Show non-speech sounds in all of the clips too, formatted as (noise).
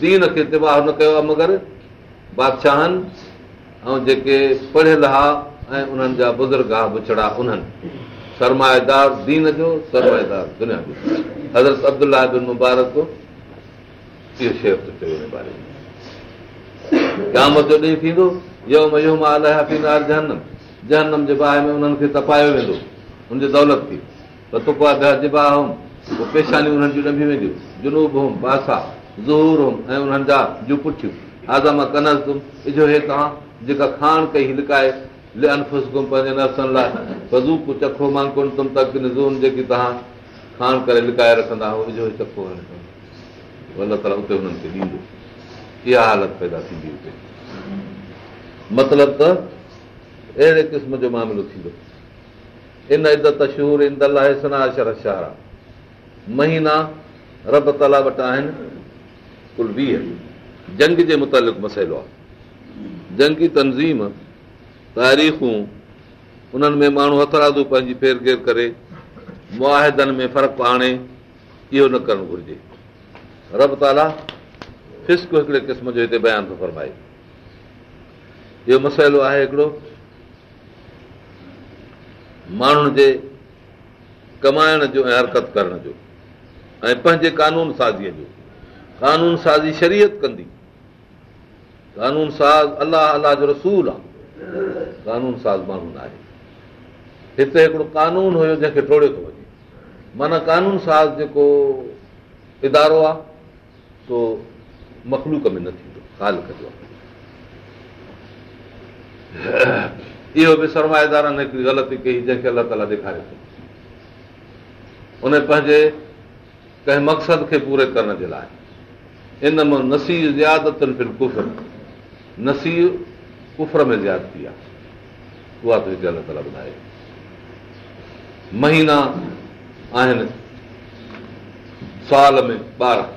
دين کي تباهه نه ڪيو آهي مگر بادشاهن ۽ جيڪي پڙهيل هئا ۽ انهن جا بزرگ هئا بڇڙا انهن سرمائيدار دين جو سرمائيدار دنيا جو حضرت ابدلا بن مبارڪ اهو شير ٿو چئي هن باري ۾ قيامت جو ڏينهن ٿيندو يم يم الله فينار جهنم جهنم جي باهه ۾ انهن کي تپايو ويندو هن جي دولت ٿي تڪا جبا هم پوءِ پيشانيون انهن جون ڏنڀي وينديون. جنوب هم باسا ظهور هم ۽ انهن جا جون پٺيون. اعظم ڪنس تم اجو هي توهان جيڪا کاڻ ڪئي لڪائي انفس گم پنهنجي نفسن لاءِ. وزوڪ چکو مانڪن تم تڪ زون جيڪي توهان کاڻ ڪري لڪائي رکندا هو اجو چکو الله تالا اتي هنن کي ڏيندو. اها حالت پيدا ٿيندي هتي مطلب ته اهڙي قسم جو معاملو ٿيندو ان ادت شهور ان شهرا مهينا رب تالا وٽ آهن ڪل ويهه جنگ جي متالق مسئلو آهي جنگي تنظيم تاريخون انهن ۾ ماڻهو هٿرادو پنهنجي ڦير گهير ڪري مئادن ۾ فرق آڻي اهو نه ڪرڻ گهرجي رب تالا فسڪ هڪڙي قسم جو هتي بيان ٿو فرمائي اهو مسئلو آهي هڪڙو ماڻهن جي ڪمائڻ جو ۽ حرڪت ڪرڻ جو ۽ پنهنجي قانون سازيءَ جو. قانون سازي شرييت ڪندي. قانون ساز الله الله جو رسول آهي قانون ساز ماڻهو نه آهي هتي هڪڙو قانون هيو جنهن کي ٽوڙي ٿو وڃي. معنيٰ قانون ساز جيڪو ادارو آهي سو مکلوڪ ۾ نه ٿيندو خالڪ جو اهو به سرمائيدارن هڪڙي غلطي ڪئي جنهن کي الله تالا ڏيکاري ٿو. ان پنهنجي ڪنهن مقصد کي پوري ڪرڻ جي لاءِ. ان مان نسير زيادتن نسير ڪفر ۾ زيادتي آهي. اها ته هتي الله تالا ٻڌائي. مهينا آهن سال ۾ ٻارهن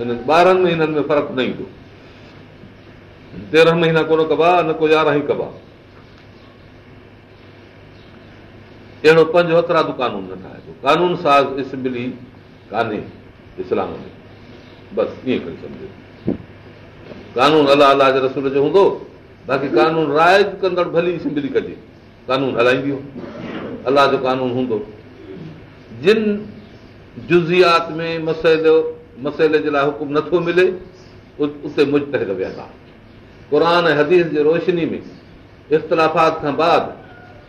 هن ٻارهن مهينن ۾ فرق نه ايندو. تيرهن مهينا ڪونه ڪبا نه ڪو يارهن ئي ڪبا اهڙو پنج هٿرادو قانون نه ٺاهي ٿو قانون ساز اسبلي ڪانهي اسلام ۾. بس ائين ڪري سمجهو. قانون الله الله جي رسول جو هوندو باقي قانون راءِ ڪندڙ ڀلي سمبلي ڪجي. قانون هلائيندي الله جو قانون هوندو. جن جزيات ۾ مسئلو مسئلي جي لاءِ حڪم نٿو ملي اتي مجتهد ويهندا. قر حديث جي روشني ۾ اختلافات کان بعد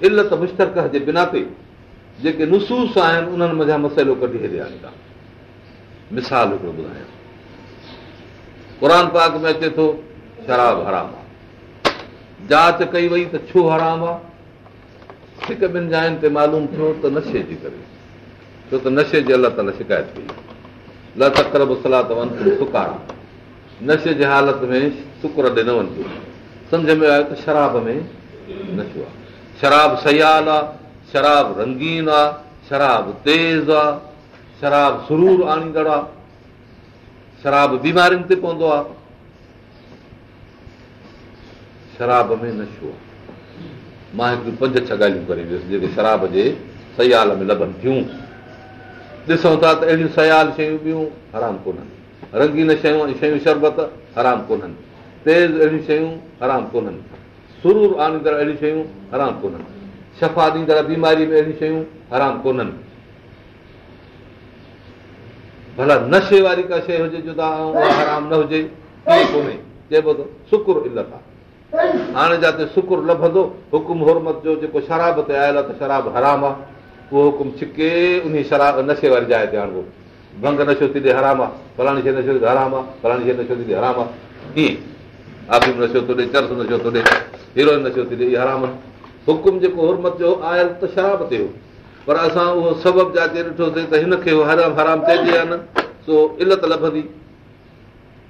علت مشترڪ جي بنا تي جيڪي نسوس آهن انهن مزا مسئلو ڪڍي هيڏي آڻيندا مثال هڪڙو ٻڌايان. قر پاڪ ۾ اچي ٿو شراب حرام آهي. جانچ ڪئي وئي ته ڇو حرام آهي. هڪ ٻن جاين تي معلوم ٿيو ته نشي جي ڪري. ڇو ته نشي جي الله تالا شڪايت ڪئي. ل تڪر صلاح ته وڃ سڪارا. نشي جي حالت ۾ شڪر ڏي نه وڃجو. سمجهه ۾ آيو ته شراب ۾ نشو آهي شراب سيال آهي شراب رنگين آهي شراب تيز آهي شراب سرور آڻيندڙ آهي شراب بيمارين تي پوندو آهي شراب ۾ نشو آهي مان هڪڙيون پنج ڇهه ڳالهيون ڪري ويس جيڪي شراب جي سيال ۾ لڀن ٿيون. ڏسون ٿا ته اهڙيون سيال شيون ٻيون حرام ڪونهن. رنگين شيون شيون شربت حرام ڪونهن. تيز اهڙيون شيون حرام ڪونهن سرور آڻيندڙ اهڙيون شيون حرام ڪونهن شفا ڏيندڙ بيماري ۾ اهڙيون شيون حرام ڪونهن ڀلا نشي واري ڪا شيءِ هجي جدا حرام نه هجي ڪونهي چئبو ته شڪر علت آهي هاڻي جتي شڪر لڀندو حڪم هرمت جو جيڪو شراب تي آيل آهي ته شراب حرام آهي اهو حڪم ڇڪي ان شراب نشي واري جاءِ تي آڻبو ڀنگ نشو ٿي ڏي حرام آهي فلاڻي شيءِ نشو ٿي حرام آهي فلاڻي شيءِ نشو ٿي حرام آهي ڪيئن آبم نشو ٿو ڏي چرس نشو ٿو ڏي هيروئن نشو ٿي ڏي اها حرام آهي. حڪم جيڪو هرمت جو آيل ته شراب تي هو. پر اسان اهو سبب جاتي ڏٺوسين ته هن کي حرام حرام چئجي يا نه سو علت لڀندي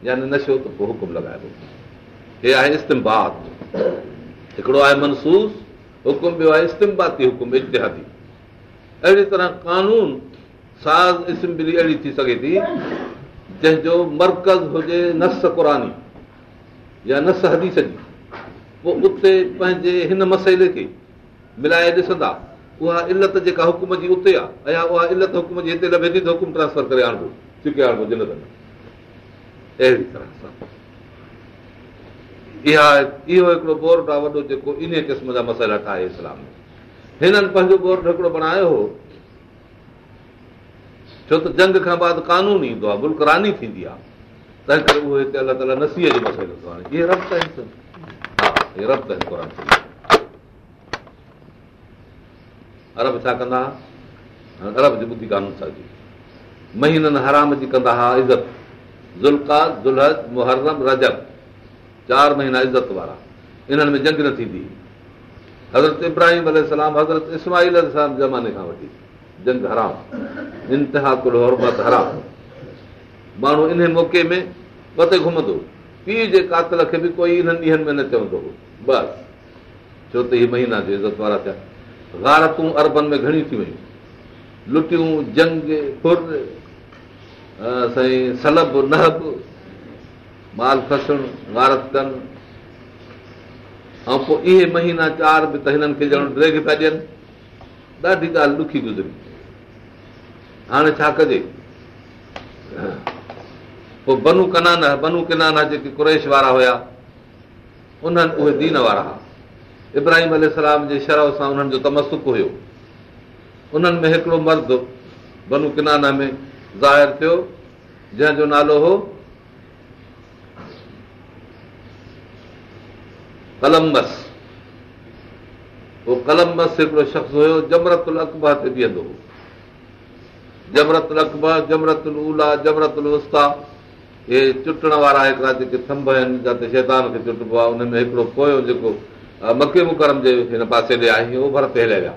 يعني نشو ته پوءِ حڪم لڳائبو هي آهي استعمال هڪڙو آهي منسوس حڪم ٻيو آهي استيماتي حڪم اتحادي اهڙي طرح قانون ساز اسمبلي اهڙي ٿي سگهي ٿي جنهن جو مرڪز هجي نس قراني يا نس حديث جي پوءِ اتي پنهنجي هن مسئلي کي ملائي ڏسندا اها علت جيڪا حڪم جي اتي اها علت حڪم جي هتي لڀي ٿي ته حڪم ٽرانسفر ڪري آڻبو چڪي آڻبو جن اهڙي طرح سان. اها اهو هڪڙو بورڊ آهي وڏو جيڪو ان قسم جا مسئلا ٺاهي اسلام ۾. هنن پنهنجو بورڊ هڪڙو بڻايو هو ڇو ته جنگ کان بعد قانون ايندو آهي ملڪراني ٿيندي آهي تنهن ڪري اهو نسيهه جو ها اهي ربط آهن قر ارب ڇا ڪندا هئا ارب جي ٻڌي قانون سان جي مهينن حرام جي ڪندا هئا عزت زلڪا ذوالحج محرم رجب چار مهينا عزت وارا انهن ۾ جنگ نه ٿيندي حضرت ابراهيم الارم حضرت اسماعيل زماني کان وٺي جنگ حرام انتها ڪل حرام ماڻهو ان موقعي ۾ پتي گهمندو پيءُ جي قاتل کي به ڪوئي انهن ڏينهن ۾ نه چوندو هو بس ڇو ته هيءَ مهينا جو عزت وارا ٿيا گارتون اربن ۾ گهڻيون ٿي ويون لٽيون جنگ ڦر سائين سلب نهب مال کسڻ گارت ڪن ۽ پوءِ اهي مهينا چار به ته هنن کي ڄڻ ڊريگ پيا ڏين ڏاڍي ڳالهه ڏکي گذري هاڻي ڇا ڪجي پوءِ بنو ڪنانا بنو ڪنانا جيڪي ڪريش وارا هئا انهن اهي دين وارا هئا ابراهيم سان انهن جو تمسڪ هيو. انهن ۾ هڪڙو مرد بنو ڪنانا ۾ ظاهر ٿيو جنهن جو نالو هو ڪلمبس. اهو ڪلمبس هڪڙو شخص هيو جمرت اڪبا تي بيهندو هو اڪبا جمرت الا جمرت استا چٽڻ وارا هڪڙا جيڪي ٿنڀ آهن جتي شيطان کي چٽبو آهي ان ۾ هڪڙو پويو جيڪو مڪي مڪرم جي هن پاسي ڏي آهي اهو ڀر تي هليا ويا.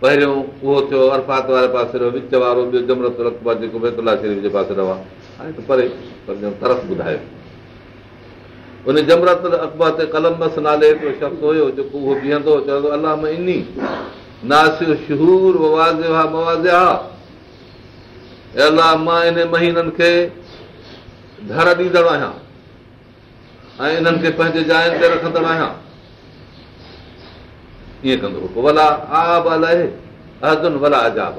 پهريون اهو ٿيو ارفات واري پاسي رهو وچ وارو ٻيو جمرت جيڪو جي پاسي رهو هاڻي ته پري پر ترس ٻڌايو. ان جمرت اڪبر تي ڪلمس نالي هڪڙو شخص هيو جيڪو اهو بيهندو چوندو الله ها ها الله مان ان مهينن کي ڌر ڏيندڙ آهيان. ۽ انهن کي پنهنجي جائن تي رکندڙ آهيان. ائين ڪندو ڀلا آب الائي ڀلا اجاب.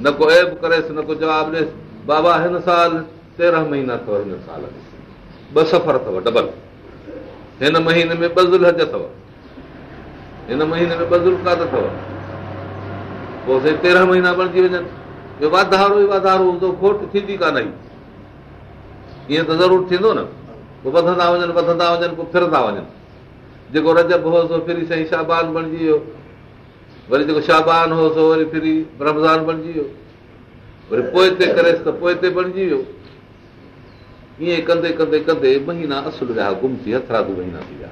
نه ڪو ايب ڪريس نه ڪو جواب ڏيس. بابا هن سال تيرهن مهينا اٿو هن سال ۾. ٻه سفر اٿو ڊبل. هن مهيني ۾ ٻه ذوالحج اٿو. هن مهيني ۾ ٻه زلڪات اٿو. پوءِ تيرهن مهينا بڻجي وڃن. واڌارو ئي واڌارو هوندو کوٽ ٿيندي ڪانه ائين ته ضرور ٿيندو نه. پوءِ وڌندا وڃن وڌندا وڃن پوءِ ڦرندا وڃن. جيڪو رجب هو سو ڦري سائين شابان بڻجي ويو. وري جيڪو شابان ڦري رمضان بڻجي ويو. وري پوءِ تي ڪريس ته پوءِ تي بڻجي ويو. ائين ڪندي ڪندي ڪندي مهينا اصل ويا گم ٿي هٿرادو مهينا ٿي ويا.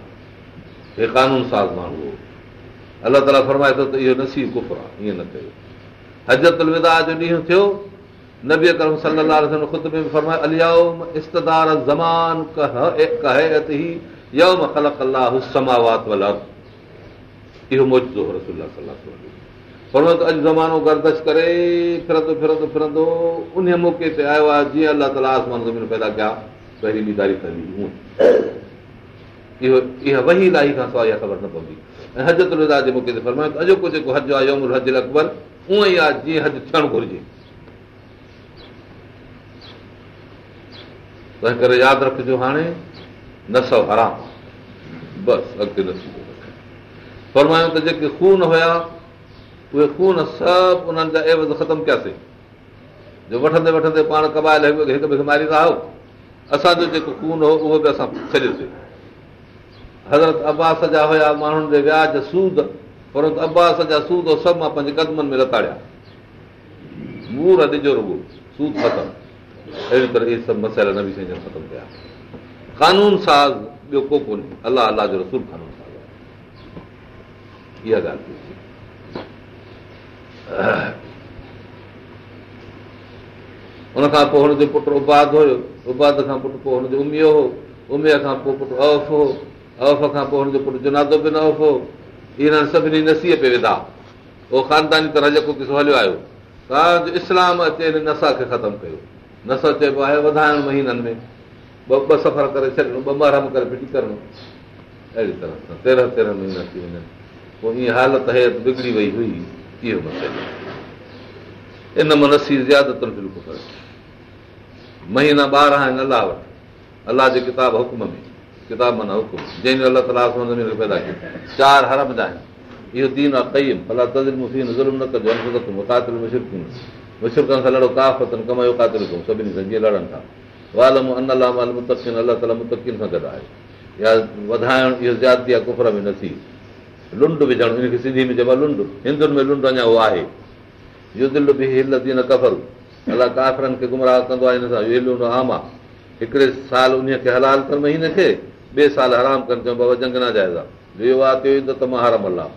هي قانون ساز ماڻهو هو. الله تالا فرمائي ٿو ته اهو نصيب ڪفر آهي ائين نه ڪيو. حجت ودا جو ڏينهن ٿيو نبي ڪرم صلاح گردش ڪري ڦرندو ڦرندو ڦرندو ان موقعي تي آيو آهي جيئن الله تالا آسمان زمين پيدا ڪيا پهرين ٻي تاريخ هونئن. اهو وهي الاهي کان سواءِ اها خبر نه پوندي. ۽ هج تلدا جي موقعي تي فرمايو ته اڄوڪو جيڪو هج آهي يوم هج اڪبر اهو ئي آهي جيئن هج ٿيڻ گهرجي تنهن ڪري ياد رکجو هاڻي نس حرام. بس اڳتي فرمايون ته جيڪي خون هئا اهي خون سڀ انهن جا عيوض ختم ڪياسين. جو وٺندي وٺندي پاڻ ڪبايل هڪ ٻئي کي ماري هو اسان جو جيڪو خون هو اهو به اسان ڇڏيوسين. حضرت عباس جا هئا ماڻهن جي وياج سود پر عباس جا سود سڀ مان پنهنجي قدمن ۾ لتاڙيا مور ڏجو رڳو سود ختم اهڙي طرح اهي سڀ مسئلا نه به سائين ختم ڪيا قانون ساز ٻيو ڪو ڪونهي. الله الله جو رسول قانون ساز اها ڳالهه ان کان پوءِ هن جو پٽ اباد هيو. اباد کان پٽ پوءِ هن جو اميو هو. اميا کان پوءِ پٽ اوف هو. اوف کان پوءِ هن جو پٽ جنادو به نه اوف هو انهن سڀني نسيهه پي وڌا اهو خانداني طرح جيڪو قصو هليو آيو. توهان جو اسلام اچي هن نسا کي ختم ڪيو نس چئبو آهي وڌائڻ مهينن ۾. ٻه ٻه سفر ڪري ڇڏڻو ٻه محرم ڪري ڦٽي ڪرڻو. اهڙي طرح سان تيرهن تيرهن مهينا ٿي وڃن. پوءِ ائين حالت هيت بگڙي وئي هئي اهو مسئلو. ان منسي زيادتن بلڪل ڪري. مهينا ٻار آهن الله وٽ. الله جي ڪتاب حڪم ۾ ڪتاب معنيٰ حڪم. جنهن جو الله تالا زمين کي پيدا ڪيو. چار هرم جا آهن اهو دين آهي ڪئيم الله تزل مفين ظلم نه ڪجو مڪاتل مشرڪن مشرڪن سان لڙو ڪافتن ڪمايو قاتل ڪيون سڀني سان جيئن لڙن ٿا وال ان الله وال متڪن الله تالا متڪن سان گڏ آهي يا وڌائڻ اهو زيادتي آهي ڪفر ۾ نٿي لنڊ وجهڻ ان کي سنڌي ۾ چئبو آهي لنڊ هندن ۾ لنڊ اڃا اهو آهي اهو دل به هل ٿي نه ڪفر الله ڪافرن کي گمراهه ڪندو آهي هن سان عام آهي هڪڙي سال ان کي هلال ڪر مهيني کي ٻئي سال حرام ڪن چئون بابا جنگ نه جائز آهي اهو آهي ته مان هرم الله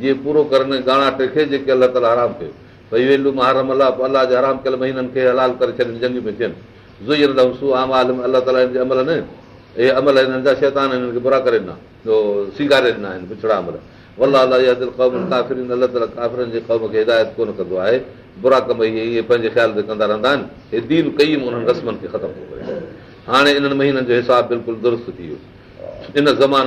جيئن پورو ڪرن گاڻا ٽي جيڪي الله تالا حرام ڪيو ڀئي ويلو مان هرم الله الله کي هلال ڪري ڇڏن جنگ ۾ ٿين. زئي سو عام عالم الله تالا هن جي عمل نه اهي عمل هنن جا شيطان هنن کي برا ڪري ڏنا سيگاري ڏنا آهن دل هدايت ڪونه ڪندو آهي. برا ڪم اهي پنهنجي خيال تي ڪندا رهندا آهن دين ڪئي انهن رسمن کي ختم ٿو ڪري. هاڻي انهن مهينن جو حساب بلڪل درست ٿي ويو. ان زمان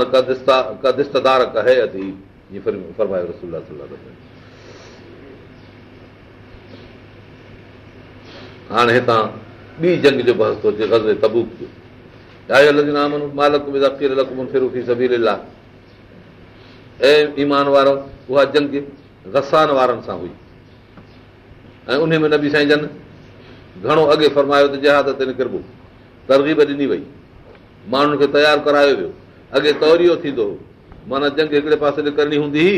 هاڻي هتان ٻي جنگ جو بحث ٿو اچي گز تبوڪ ۽ ايمان وارو اها جنگ گسان وارن سان هئي. ۽ ان ۾ نه به سائين جن گهڻو اڳي فرمايو ته جهاد تي نڪربو. ترگيب ڏني وئي. ماڻهن کي تيار ڪرايو ويو. اڳي توريو ٿيندو معنيٰ جنگ هڪڙي پاسي ڏي ڪرڻي هوندي هئي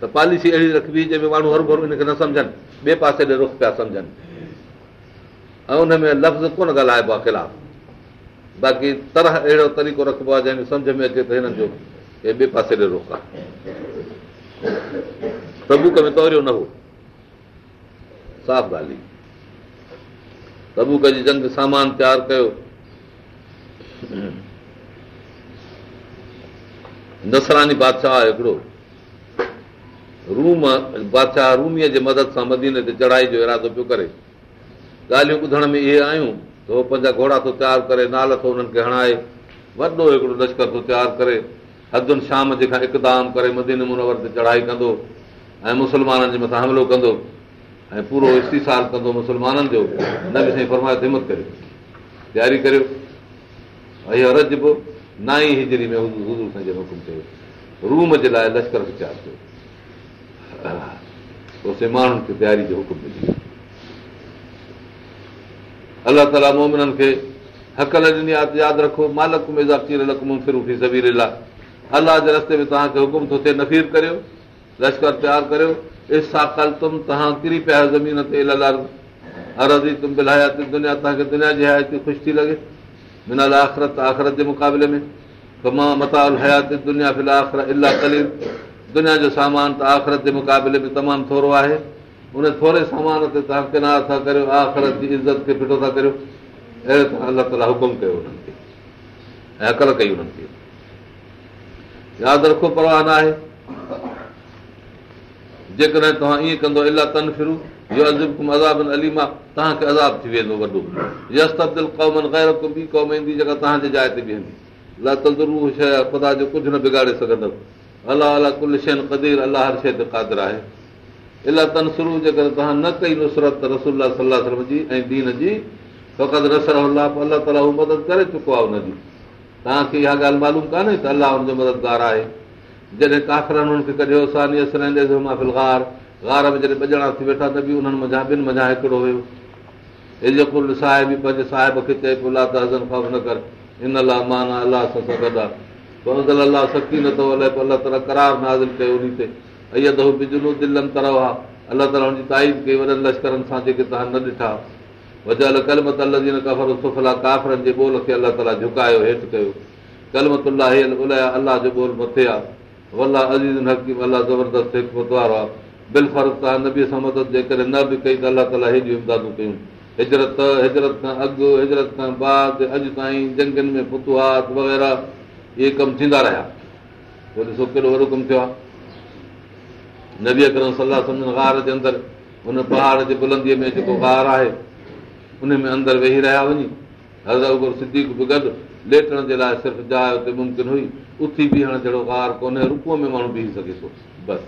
ته پاليسي اهڙي رکبي جنهن ۾ ماڻهو هر ڀرو هن کي نه سمجهن. ٻئي پاسي ڏي رک پيا سمجهن ۽ ان ۾ لفظ ڪونه ڳالهائبو آهي خلاف. باقي طرح اهڙو طريقو رکبو آهي جنهن ۾ سمجهه ۾ اچي ته هنن جو ٻئي پاسي ڏي رک آهي. تبوڪ ۾ توريو نه هو. صاف ڳالهه تبوڪ جي جنگ سامان تيار ڪيو. نسراني بادشاهه هڪڙو روم بادشاهه روميءَ جي مدد سان مديني تي چڙهائي جو ارادو پيو ڪري ڳالهيون ٻڌڻ ۾ اهي آيون ته اهو پنهنجا گهوڙا ٿو تيار ڪري نال ٿو هنن کي هڻائي وڏو هڪڙو لشڪر ٿو تيار ڪري حدن شام جي کان اڪدام ڪري مدين منور تي چڙهائي ڪندو ۽ مسلمانن جي مٿان حملو ڪندو ۽ پورو استيسال ڪندو مسلمانن جو نه به سائين فرمايو همت ڪريو. تياري ڪريو. اهو رجبو نائي هجري ۾ حضور سائين جو حڪم ڪيو. روم جي لاءِ لشڪر تيار ڪيو. ماڻهن کي تياري جو حڪم الله تالا مومنن کي هقل ڏني آهي ياد رکو مالڪ ۾ فرو ٿي سڀي الله جي رستي ۾ توهان کي حڪم ٿو ٿئي نفير ڪريو لشڪر تيار ڪريو توهان ڪري پيا زمين تي دنيا توهان کي دنيا جي حياتي خوش ٿي لڳي منل آخرت آخرت جي مقابلي ۾ ڪما متال حياتي دنيا فل آخر الاهه ڪليل دنيا جو سامان ته آخرت جي مقابلي ۾ تمام ٿورو آهي ان ٿوري سامان تي توهان ڪنار ٿا ڪريو آخرت جي عزت کي ڦٽو ٿا ڪريو. اهڙي طرح الله تالا حڪم ڪيو هنن کي ۽ عقل ڪئي هنن کي. ياد رکو پرواهه نه آهي. جيڪڏهن توهان ائين ڪندو الاهه تن فرو اهو عذاب اليما توهان کي عذاب ٿي ويندو وڏو. يس تبدل قومن غير ٻي قوم ايندي جيڪا توهان جي جاءِ تي بيهندي. الله تندرو شيءِ خدا جو ڪجهه نه بگاڙي سگهندؤ. الله الله ڪل شيءِ قدير الله هر شيءِ تي قادر آهي الاهه تن شروع جيڪر توهان نه ڪئي نصرت رسول صلاح جي ۽ دين جي فقط رسر الله پوءِ الله تالا هو مدد ڪري چڪو آهي هن جي توهان کي اها ڳالهه معلوم ڪانهي ته الله هن جو مددگار آهي. جڏهن ڪافرن هنن کي ڪڍيو سانيل گار. گار ۾ جڏهن ٻجڻا ٿي ويٺا ته به انهن مزا ٻن مزا هڪڙو هيو. ازڪل صاحب به پنهنجي صاحب کي چئي پيو الله ته هزن خوف نه ڪر ان الله مان الله سان گڏ آهي. الله سڪي نٿو الائي پوءِ الله تالا ڪرار نازل ڪيو ان تي ال نبيءَ سان به ڪئي ته الله هيڏيون امدادون ڪيون. هجرت هجرت کان اڳ هجرت کان بعد تائين اهي ڪم ٿيندا رهيا. پوءِ ڏسو ڪيڏو وڏو ڪم ٿيو آهي نبي اڪرم صلاح سمجهن گار جي اندر هن پهاڙ جي بلنديءَ ۾ جيڪو گار آهي ان ۾ اندر ويهي رهيا وڃي. هزر سديڪ به گڏ ليٽڻ جي لاءِ صرف جاءِ هتي ممڪن هئي. اٿي بيهڻ جهڙو گار ڪونهي رپو ۾ ماڻهو بيهه سگهي ٿو. بس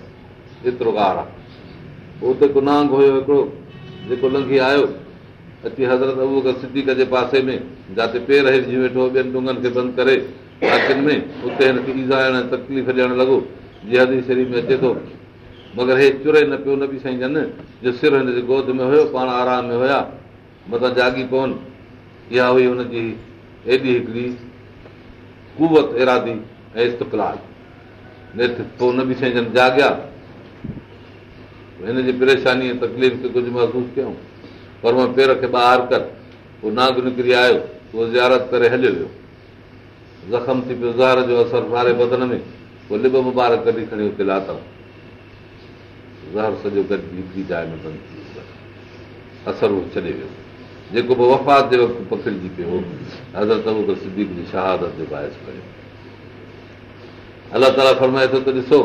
ايترو گار آهي. اتي نانگ هيو هڪڙو جيڪو لنگهي آيو. اچي حضرت ابو سديڪ جي پاسي ۾ جتي پير هيٺ ويٺو ٻين کي بند ڪري ۾ اتي هن کي ايزا ايزائڻ تڪليف ڏيڻ لڳو. جيئن شرير ۾ اچي ٿو مگر هي چري نه پيو نه به سائين جن جو سر هن جي گود ۾ هيو پاڻ آرام ۾ هئا مٿان جاڳي ڪونه. اها هئي هن جي ايڏي هڪڙي ڪوت ارادي ۽ استقلال. پوءِ نه به سائين جن جاڳيا. هن جي پريشاني ۽ تڪليف کي ڪجهه محسوس ڪيون پر مان پير کي ٻاهر ڪر. پوءِ ناگ نڪري آيو اهو زيارت ڪري هليو ويو. زخم ٿي پيو زهر جو اثر واري بدن ۾. پوءِ لب مبارڪ ڪڍي کڻي هتي لاٿئون زهر سڄو گڏ هڪڙي جاءِ ۾ بند ٿي ويو اثر اهو ڇڏي ويو جيڪو به وفات جي وقت پڪڙجي پيو حضرت سديڪ جي شهادت جو باهس ڪيو الله تالا فرمائي ٿو ته ڏسو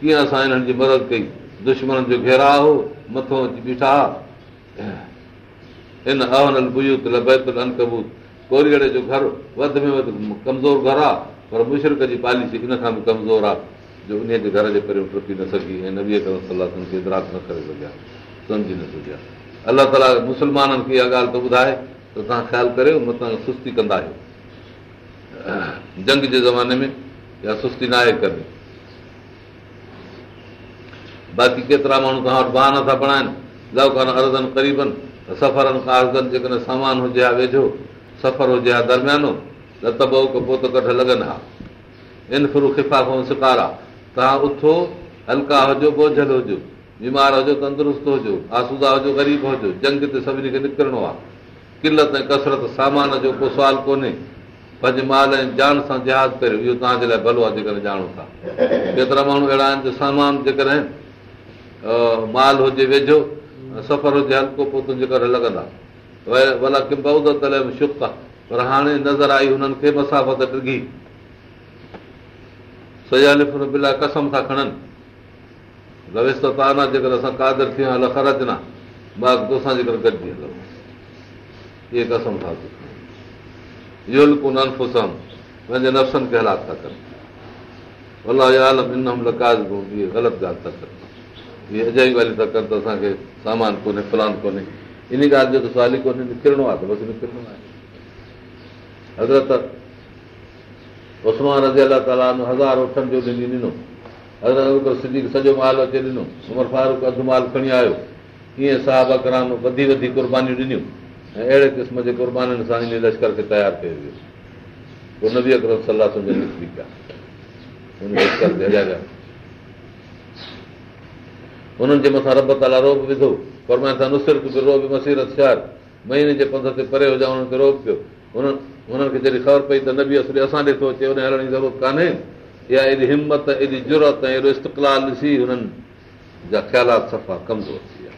ڪيئن اسان هنن جي مدد ڪئي دشمن جو گهيراو هو مٿو اچي بيٺا هن اونل بيوت لبيتل انڪبوت ڪوريئڙي جو گهر وڌ ۾ وڌ ڪمزور گهر آهي پر مشرڪ جي پاليسي ان کان به ڪمزور آهي جو ان جي گهر جي پهريون ٽٽي نه سگهي ۽ نبيءَ صلاح کي سگهيا الله تالا مسلمانن کي اها ڳالهه ته ٻڌائي ته توهان خيال ڪريو مٿان سستي ڪندا آهيو. (clears throat) جنگ جي زماني ۾ اها سستي نه آهي باقي ڪيترا ماڻهو توهان وٽ باهه نٿا بڻائن لوڪان اردن قريبن سفرن ڪاگزن جيڪڏهن سامان هجي ها ويجهو سفر هجي ها درميانو ته ته ڪڍ لڳن ها. ان فرو کفا کان شڪار آهي توهان اٿو هلڪا هجو بوجهل هجو بيمار هجو تندرست هجو آسودا هجو غريب هجو جنگ تي سڀني کي نڪرڻو آهي. ڪلت ۽ ڪسرت سامان جو ڪو سوال ڪونهي. پنهنجي مال ۽ جان سان جهاز ڪريو اهو توهان جي لاءِ ڀلو آهي جيڪڏهن ڄاڻو ٿا. ڪيترا ماڻهو اهڙا آهن جو سامان جيڪڏهن مال هجي ويجهو سفر هجي هلڪو پوءِ تنهنجي ڪري لڳندا. ڀلا آهي پر هاڻي نظر آئي هنن کي مسافت ڊگهي بلا قسم ٿا کڻن. جيڪر گڏجي اهي قسم ٿا پنهنجي نفسن کي هلاڪ ٿا ڪن. الله غلط ڳالهه ٿا ڪن. اهي واري ٿا ڪن ته اسان کي سامان ڪونهي فلان ڪونهي. ان ڳالهه جو نڪرڻو آهي. حضرت اسمان رزي الله تالا هزار اٺن جو ڏني ڏنو. سنڌي سڄو مال اچي ڏنو. عمر فاروڪ اڌ مال کڻي آيو. ائين صاحب ڪرام وڌي وڌي قربانيون ڏنيون. ۽ اهڙي قسم جي قربانين سان ان لشڪر کي تيار ڪيو ويو. پوءِ نه به اڪرم صلاح انهن جي مٿان رب تالا روب وڌو. مسيرت شهر مهيني جي پنڌ تي پري هجان انهن کي روب پيو انهن هنن کي جڏهن خبر پئي ته نه به اصلي اسان ڏٺو اچي ان هلڻ جي ضرورت ڪانهي. اها ايڏي همت ايڏي ضرورت ۽ ايڏو استقلال ڏسي هنن جا خيالات صفا ڪمزور ٿي ويا.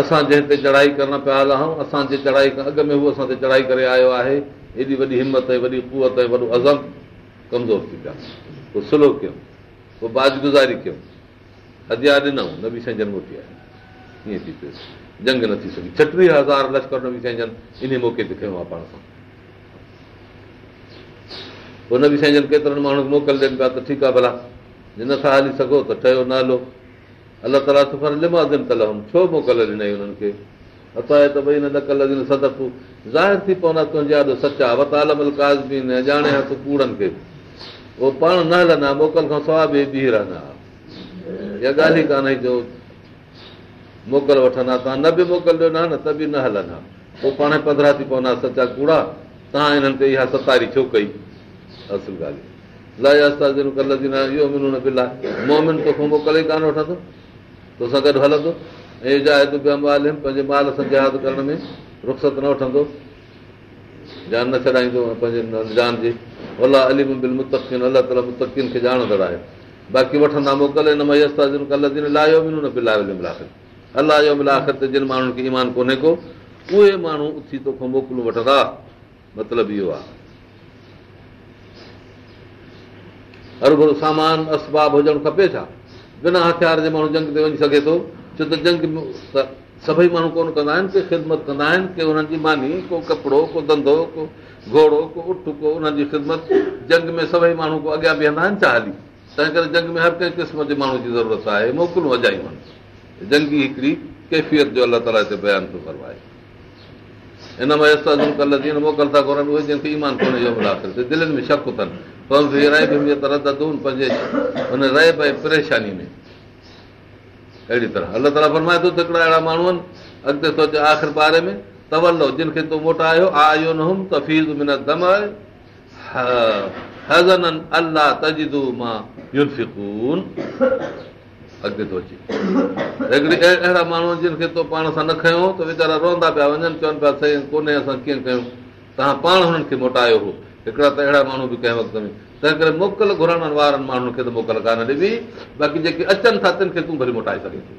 اسان جنهن تي چڙهائي ڪرڻ پيا هل آهيون اسان جي چڙهائي کان اڳ ۾ اهو اسان تي چڙهائي ڪري آيو آهي ايڏي وڏي همت ۽ وڏي ڪوت ۽ وڏو عزم ڪمزور ٿي پيا. پوءِ سلو ڪيون پوءِ بازگزاري ڪيون. هديا ڏنئون نه به سنجن موٽي آهي. ائين ٿي پيو جنگ نه ٿي سگهي ڇٽيهه هزار لشڪر نه به سنجن ان موقعي تي کيو آهي پاڻ سان پوءِ نه به سائين جن ڪيترن ماڻهن موڪل ڏين پيا ته ٺيڪ آهي ڀلا جي نٿا هلي سگهو ته ٺهيو نه هلو الله تالا تل ڇو موڪل ڏنئي هنن کي اسان جي ته ڀئي هن نقل صدف ظاهر ٿي پوندا تنهنجا ڏاڍو سچا وتالمل ڪاز به نه ڄاڻي هٿ ڪوڙن کي اهو پاڻ نه هلندا موڪل کان سواءِ به بيهه رهندا اها ڳالهه ئي ڪانهي جو موڪل وٺندا توهان نه به موڪل ڏيو نه ته به نه هلندا. پوءِ پاڻ پڌرا ٿي پوندا سچا ڪوڙا توهان هنن کي اها ستاري ڇو ڪئي؟ اصل ڳالهه مومن توکان موڪل ئي ڪانه وٺندو؟ تو سان گڏ هلندو؟ ۽ پنهنجي مال سان جهاد ڪرڻ ۾ رخست نه وٺندو. جان نه ڇڏائيندو پنهنجي جان جي. الله علي متڪن الله تالا متڪن کي ڄاڻندڙ آهي. باقي وٺندا موڪل هن پلايو الله جو ملاخت جن ماڻهن کي ايمان ڪونهي ڪو اهي ماڻهو اٿي توکان موڪلون وٺندا. مطلب اهو آهي. هر ڀرو سامان اسباب هجڻ کپي ڇا؟ بنا هٿيار جي ماڻهو جنگ تي وڃي سگهي ٿو ڇو ته جنگ سڀئي ماڻهو ڪونه ڪندا آهن ڪي خدمت ڪندا آهن ڪي هنن جي ماني ڪو ڪپڙو ڪو ڌنڌو ڪو گهوڙو ڪو اٺ ڪو هنن جي خدمت. جنگ ۾ سڀئي ماڻهو ڪو اڳيان بيهندا آهن ڇا هلي تنهن ڪري جنگ ۾ هر ڪنهن قسم جي ماڻهو جي ضرورت آهي موڪلون اجايون آهن جنگي هڪڙي ڪيفيت جو الله تالا هتي بيان ٿو ڪروائي ان ۾ موڪل ٿا گهرن اهي جنهن کي ايمان ڪونهي دلن ۾ شڪ اٿن پنهنجي هن رهي پئي پريشاني ۾. اهڙي طرح. الله تالا فرمائي ٿو ته هڪڙا اهڙا ماڻهو آهن اڳتي سوچي آخر باري ۾ تولو جن کي تون موٽايو آيو نه هم تفيز من دم هزنن الله تجدو مان اڳتي هڪڙي اهڙا ماڻهو جن کي تون پاڻ سان نه کيو ته ويچارا روهندا پيا وڃن چون پيا صحيح ڪونهي اسان ڪيئن ڪيون توهان پاڻ هنن کي موٽايو هو. هڪڙا ته اهڙا ماڻهو به ڪنهن وقت ۾. تنهن ڪري موڪل گهرڻ وارن ماڻهن کي ته موڪل ڪانه ڏبي. باقي جيڪي اچن ٿا تن کي تون ڀلي موٽائي سگهي ٿو.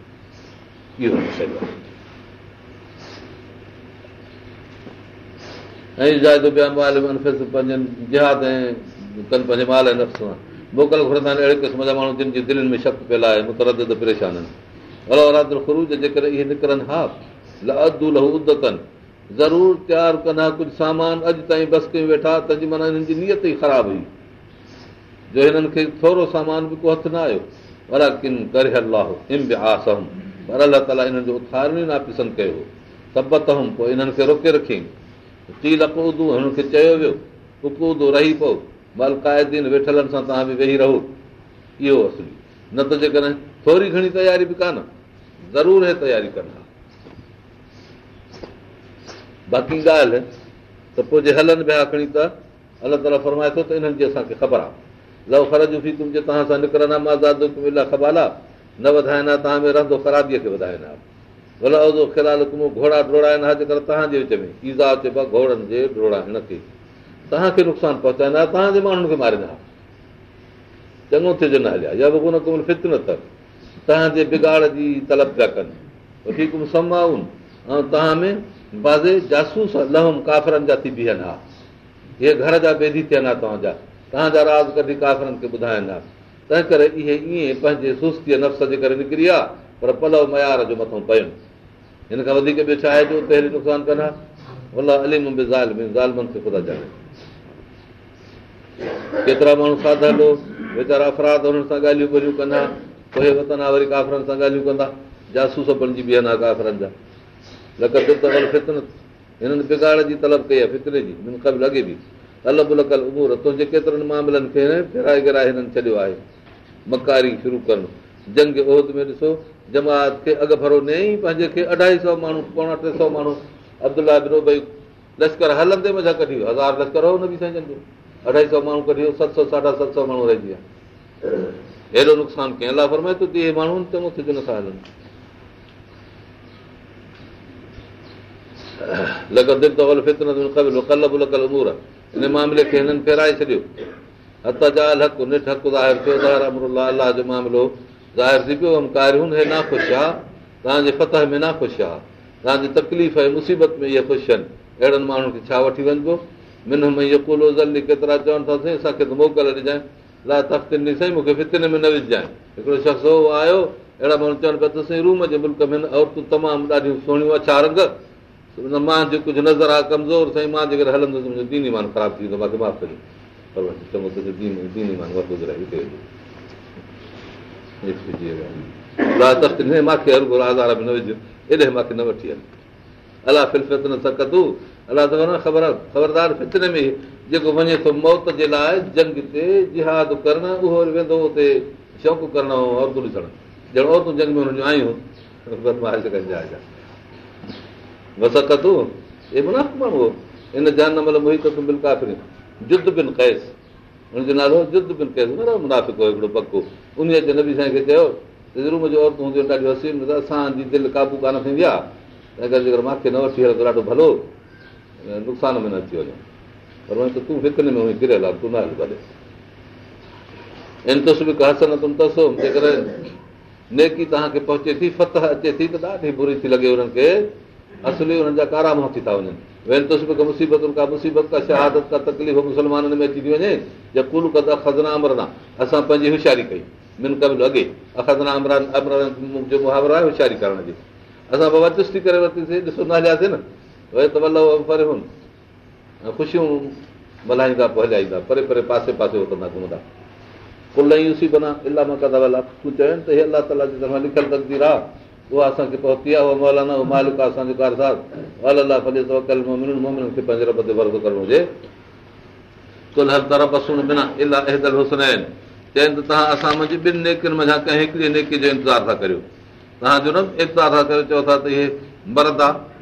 اهو ۽ سان موڪل گهرندا آهن اهڙي قسم جا ماڻهو جن جي دلن ۾ شڪ پيل آهي مترد پريشان آهن. خروج جيڪر اهي نڪرن ها لهو لهو ادتن ضرور تيار ڪندا ڪجهه سامان اڄ تائين بس ڪيون ويٺا تنهنجي معنيٰ هنن جي نيت ئي خراب هئي. جو هنن کي ٿورو سامان به ڪو هٿ نه آيو. پر ڪن ڪري هم به آسم پر الله تالا هنن جو اٿارڻ ناپسند ڪيو سبت هم پوءِ هنن کي روڪي رکيئين. چي لڪودو هنن کي چيو ويو اڪودو رهي پيو ملڪائدين ويٺلن سان توهان به ويهي رهو. اهو اصلي. نه ته جيڪڏهن ٿوري گهڻي تياري به ڪانه ضرور هي تياري ڪندا. باقي ڳالهه ته پوءِ جي هلن پيا کڻي ته الله تالا فرمائي ٿو ته انهن جي اسان کي خبر آهي. لو خرج في تم جي توهان سان نڪرندا نه وڌائين ها ۾ رهندو خرابيءَ کي وڌائين. ها ڀلا خيال گهوڙا ڊوڙائن ها جيڪر توهان جي وچ ۾. ايزا چئبو آهي گهوڙن جي ڊوڙائڻ کي توهان کي نقصان پهچائيندا توهان جي ماڻهن کي ماريندا چڱو پيا ڪن ٺيڪ سمائن ۽ توهان ۾ بازي جاسوس لهم ڪافرن جا ٿي بيهن ها اهي گهر جا بيدي ٿين ها توهان جا راز ڪڍي ڪافرن کي ٻڌائين ها تنهن ڪري اهي ائين پنهنجي سستيءَ نفس جي ڪري نڪري آهي پر پلو معيار جو مٿان پين هن کان وڌيڪ ٻيو ڇا آهي جو نقصان ڄاڻي ڪيترا ماڻهو ساڌل هو ويچارا افراد هنن سان ڳالهيون ٻوليون ڪندا پوءِ وطن وري ڪافرن سان ڳالهيون ڪندا جاسوس بڻجي بيهن ها ڪافرن جا. هنن بگاڙ جي طلب ڪئي آهي فطري جي لڳي به. الڳ لڪل امور تنهنجي ڪيترن معاملن کي فرائي گرائي هنن ڇڏيو آهي. مڪاري شروع ڪرڻ. جنگ اهد ۾ ڏسو جماعت کي اڳ ڀرو نه ئي پنهنجي کي اڍائي سؤ ماڻهو پوڻا ٽي سؤ ماڻهو ابدلا برو ڀئي لشڪر هلندي مزا ڪڍي ويو هزار لشڪر هو نه به سائين جنگ اڍائي سؤ ماڻهو ڪڍي ويو ست سؤ ساڍا ست سؤ ماڻهو رهجي ويا هيڏو نقصان ڪيئين الله فرمائي ٿو اهي ماڻهو چڱو ٿي نٿا هلن هن معاملي کي هنن ڦيرائي ڇڏيو هٿ جا حق نٺ حق ظاهر ٿيو الله جو معاملو ظاهر ٿي پيو هي نا خوش آهي توهان جي فتح ۾ نا خوش آهي توهان جي تڪليف ۽ مصيبت ۾ اهي خوش آهن اهڙن ماڻهن کي ڇا وٺي وڃبو من ۾ ڪيترا چون ٿا سائين اسان کي ته موڪل ڏجانءِ لا تفتين سائين مون کي فتني ۾ نه وجهجانئ هڪڙو شخص آيو اهڙا ماڻهو چون پيا ته سائين روم جي ملڪ ۾ عورتون تمام ڏاڍيون سهڻيون اڇا رنگ. مان جو ڪجهه نظر آهي ڪمزور سائين مان جيڪر هلندس منهنجو ديني مان خراب ٿي ويندو مون کي معاف ڪجو. مون کي هزار به نه وجهه ايڏي مون کي نه وٺي هل. فلفت نه سڪتو الله ته خبر خبردار فطري ۾ جيڪو وڃي ٿو موت جي لاءِ جنگ تي جهاد ڪرڻ اهو وري ويندو هتي شوق ڪرڻ عورتون ڏسڻ. ڄڻ عورتون جنگ ۾ هنجون آيون وسڪتو هي مناف ماڻهو ان جان مهل موهت بل ڪافر جد بن ڪيس. هن جو نالو جد بن ڪيس. منافڪ هو هڪڙو پڪو ان جي نبي سائين کي چيو روم جو عورتون هونديون ڏاڍيون حسين اسان جي دل قابو ڪانه ٿيندي آهي. تنهن ڪري جيڪر مون کي نه وٺي هلو ته ڏاڍو ڀلو نقصان ۾ نه اچي وڃو ته ته ڏاڍي بري ٿي لڳي هنن کي اصلي هنن جا ڪارا منهن ٿي ٿا وڃن وين تو ڪا مصيبت ڪا مصيبت ڪا شهادت ڪا تڪليف مسلمانن ۾ اچي ٿي وڃي امرنا اسان پنهنجي هوشياري ڪئي من ڪبل اڳي اکزنا عمران امر جو مهاور آهي هوشياري ڪرڻ جي اسان بابا چستي ڪري ورتيسين نه وري ته ول پري هن. خوشيون ملهائيندا پوءِ هلائيندا پري پري پاسي پاسي اٿندا گهمندا. ڪل يوسي بنا الاهه مان ڪدا والا. تون چون ته هي الله تالا جي طرفان لکيل تڪدير آهي اها اسان کي پهتي آهي اها مولانا اهو مالڪ آهي اسان جو ڪارسار. ال الله فلي توڪل مومن مومن کي پنهنجي رب تي ورز ڪرڻو هجي. ڪل هر طرف سڻ بنا الاهه اهدل هسن آهن چون ته توهان اسان منهنجي ٻن نيڪين منجهان ڪنهن هڪڙي نيڪي جو انتظار ٿا ڪريو. توهان جو نه انتظار ٿا ڪريو چئو ٿا ته اهي مرد آهي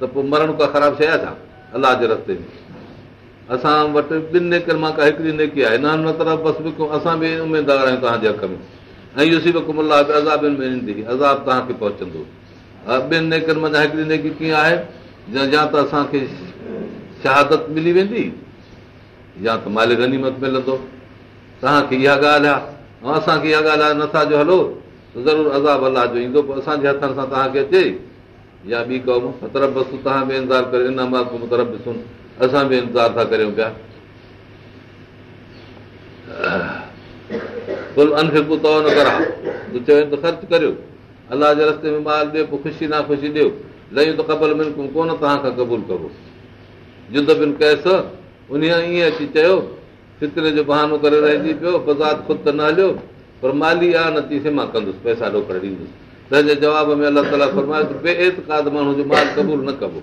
ته پوءِ مرڻ ڪا خراب شيءِ آهي ڇا؟ الله جي رستي ۾. اسان وٽ ٻن نيڪين مان ڪا هڪڙي نيڪي آهي. نه طرف بس اسان به اميدوار آهيون توهان جي حق ۾.۽ اهو سي به الله به ازابن ۾ ايندي. عذاب توهان کي پهچندو. ٻن نيڪين مان هڪڙي نيڪي ڪيئن آهي؟ يا ته اسان کي شهادت ملي ويندي يا ته مال گنيمت ملندو. توهان کي اها ڳالهه آهي. ۽ اسان کي اها ڳالهه آهي نٿا جو هلو ته ضرور عذاب الله جو ايندو. پوءِ اسان جي هٿن سان توهان کي اچي يا ٻي قوم طرف بس توهان به انتظار ڪري ان مان طرف ڏسون اسان به انتظار ٿا ڪريون پيا. ڪل انفڪو ته نه ڪرا. چيو ته خرچ ڪريو. الله جي رستي ۾ مال ڏيو پوءِ خوشي نا خوشي ڏيو. ليون ته قبل ملڪم ڪونه توهان کان قبول ڪبو. جد بن ڪيس ان ائين اچي چيو فطري جو بهانو ڪري رهجي پيو بازار خود ته نه هليو پر مالي آهي نه چئيس مان ڪندس پئسا ڏوڪڙ ڏيندس تنهن جي جواب ۾ الله تالا فرمايو ته بي ايتڪاد ماڻهو جو مال قبول نه ڪبو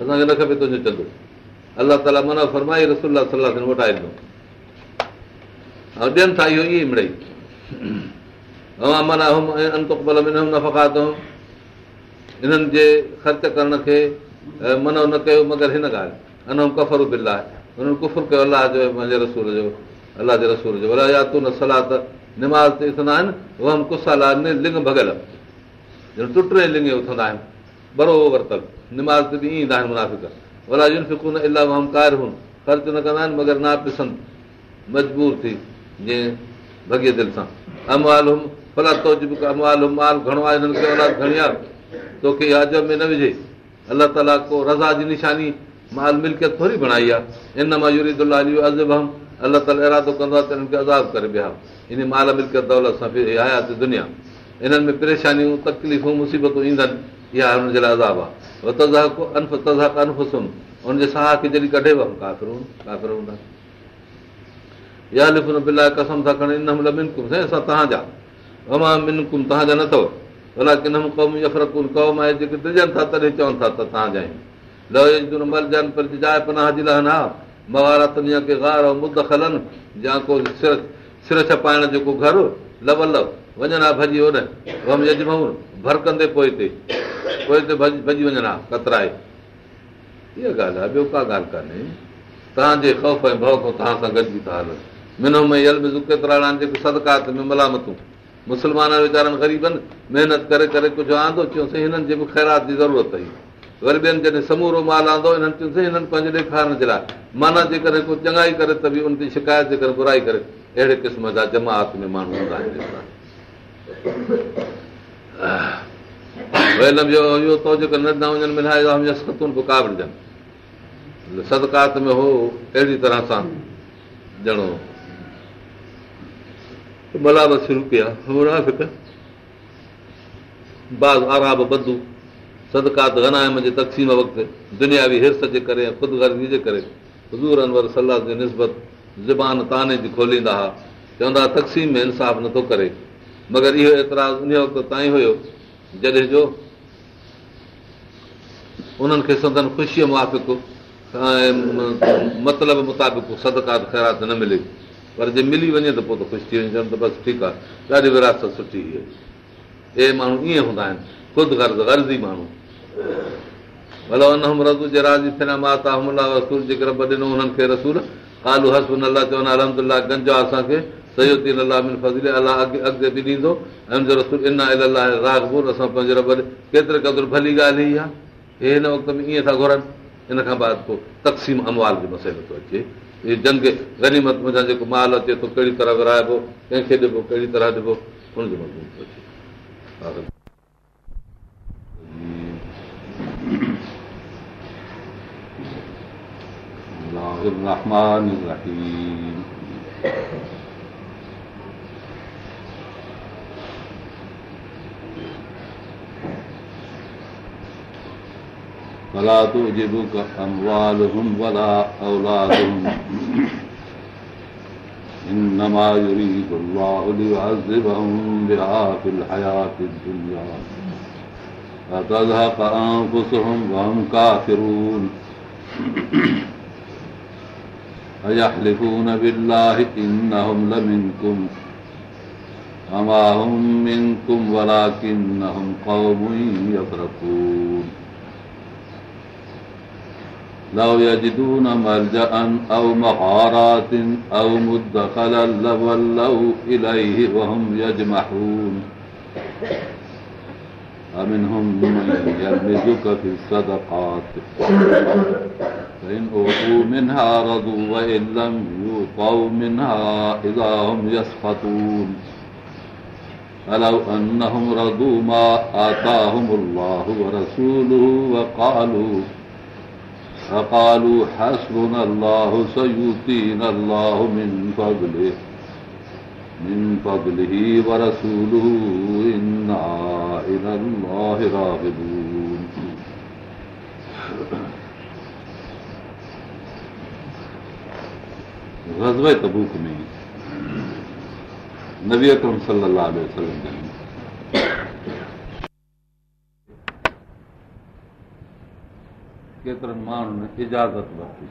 اسان کي نه کپي تنهنجو چندو الله تالا معنيٰ فرمائي رسولا صلاح وٽائي ڏنو ۽ ڏين ٿا اهو ائين مڙئي معنيٰ انهن جي خرچ ڪرڻ کي منو نه ڪيو مگر هن ڳالهه ان ڪفر بل آهي هنن ڪفر ڪيو الله جو پنهنجي رسول جو الله جي رسول جو الله يا تون نه صلاح ته نماز تي اٿندا آهن وهم ڪسالا لنگ ڀڳل ٽٽي لنگي اٿندا آهن بروبر تل نماز تي به ايندا آهن منافڪ وهم ڪار هن خرچ نه ڪندا آهن مگر ناپسند مجبور ٿي جيئن ڀڳي دل سان اموال هم ڦلا اموال هم مال گهڻو آهي هنن کي اولاد گهڻي آهي توکي عجب ۾ نه وجهي الله تالا ڪو رضا جي نشاني مال ملڪيت ٿوري بڻائي آهي ان مان يوري ازب هم الله تالا ارادو ڪندو آهي ته هنن کي عذاب ڪري ٻيا ان مال ملڪيت دولت سان دنيا انهن ۾ پريشانيون تڪليفون مصيبتون ايندن اها هنن جي لاءِ عذاب آهي. انف تزاڪ انفسم هن جي ساهه کي جڏهن ڪڍي وڃ ڪافر ڪافر هوندا يا لکن بلا قسم ٿا کڻي ان منڪم سائين اسان توهان جا اما منڪم توهان جا نه اٿو. ڀلا ڪن قوم يفرڪن قوم آهي جيڪي ڊڄن ٿا تڏهن چون ٿا ته توهان جا آهيون مر جن پر جاءِ پناهه جي لهن ها موارتن يا ڪي گار مد کلن يا ڪو سر سر ڇپائڻ جيڪو گهر لو لو وڃن ها ڀڄي هوڏ وم يجمئون ڀرڪندي پوءِ تي پوءِ تي ڀڄي وڃن ها ڪترائي اها ڳالهه آهي ٻيو ڪا ڳالهه ڪانهي. توهان جي خوف ۽ ڀؤ کان توهان سان گڏجي ٿا هلن. منو ۾ يل ۾ ڪيترا جيڪي سدڪات ۾ ملامتون. مسلمان ويچارن غريبن محنت ڪري ڪري ڪجهه آندو چيوسين هنن جي به خيرات جي ضرورت هئي وري ٻين جڏهن سمورو مال آندو هنن چيوسين هنن پنهنجي ڏيکارڻ جي لاءِ. معنيٰ جيڪڏهن ڪو چڱائي ڪري ته به شڪايت جي ڪري برائي ڪري اهڙي قسم جا جماعت ۾ ماڻهو هوندا آهن اهو جيڪو نه وڃن ملائي به سدڪات ۾ هو اهڙي طرح سان ڄڻو. ملابت شروع ڪيا باز آراب بدو سدڪات گنائم جي تقسيم وقت دنياوي حرص جي ڪري خود گرزي جي ڪري. حضور انور صلاح جي نسبت زبان تاني جي کوليندا هئا چوندا تقسيم ۾ انصاف نٿو ڪري مگر اهو اعتراض ان وقت تائين هيو جڏهن جو انهن کي سدن خوشيءَ مئافق مطلب مطابق سدڪات خيرات نه ملي. پر جي ملي وڃي ته پوءِ ته خوش ٿي وڃي ته بس ٺيڪ آهي ڏاڍي وراثت سٺي هي ماڻهو ائين هوندا آهن خود گرز گرزي ماڻهو. ڀلا رزو جي راضي ٿيڻ ماتا حملا رسول جيڪي رب ڏنو هنن کي رسول. آلو هسن الله چوندا الهمدلا گنج اسان کي سيوتي الله من فزلي الله اڳي اڳتي به ڏيندو ۽ رسول ان الله راگبر اسان پنهنجي رب ڪيتري قدر ڀلي ڳالهه ئي آهي هي هن وقت ۾ ائين ٿا گهرن ان کان بعد پوءِ تقسيم اموال جو مسئلو ٿو اچي جنگ گنيمت منهنجا جيڪو مال اچي ٿو ڪهڙي طرح ورائبو ڪنهن کي ڏبو ڪهڙي طرح ڏبو هن جو مضمون اچي فلا تعجبك أموالهم ولا أولادهم. إن إنما يريد الله ليعذبهم بها في الحياة الدنيا. فتذهق أنفسهم وهم كافرون. فيحلفون بالله إنهم لمنكم. وما هم منكم ولكنهم قوم يفرقون. لو يجدون ملجأ أو مغارات أو مدخلا لولوا إليه وهم يجمحون. ومنهم من يلمزك في الصدقات. فإن أوتوا منها رضوا وإن لم يوطوا منها إذا هم يسخطون. فلو أنهم رضوا ما آتاهم الله ورسوله وقالوا فقالوا حسبنا الله سيؤتينا الله من فضله من فضله ورسوله، إنا إلى الله راغبون. غزوہ تبوک میں نبی اکرم صلی اللہ علیہ وسلم ڪيترن ماڻهن اجازت ورتي.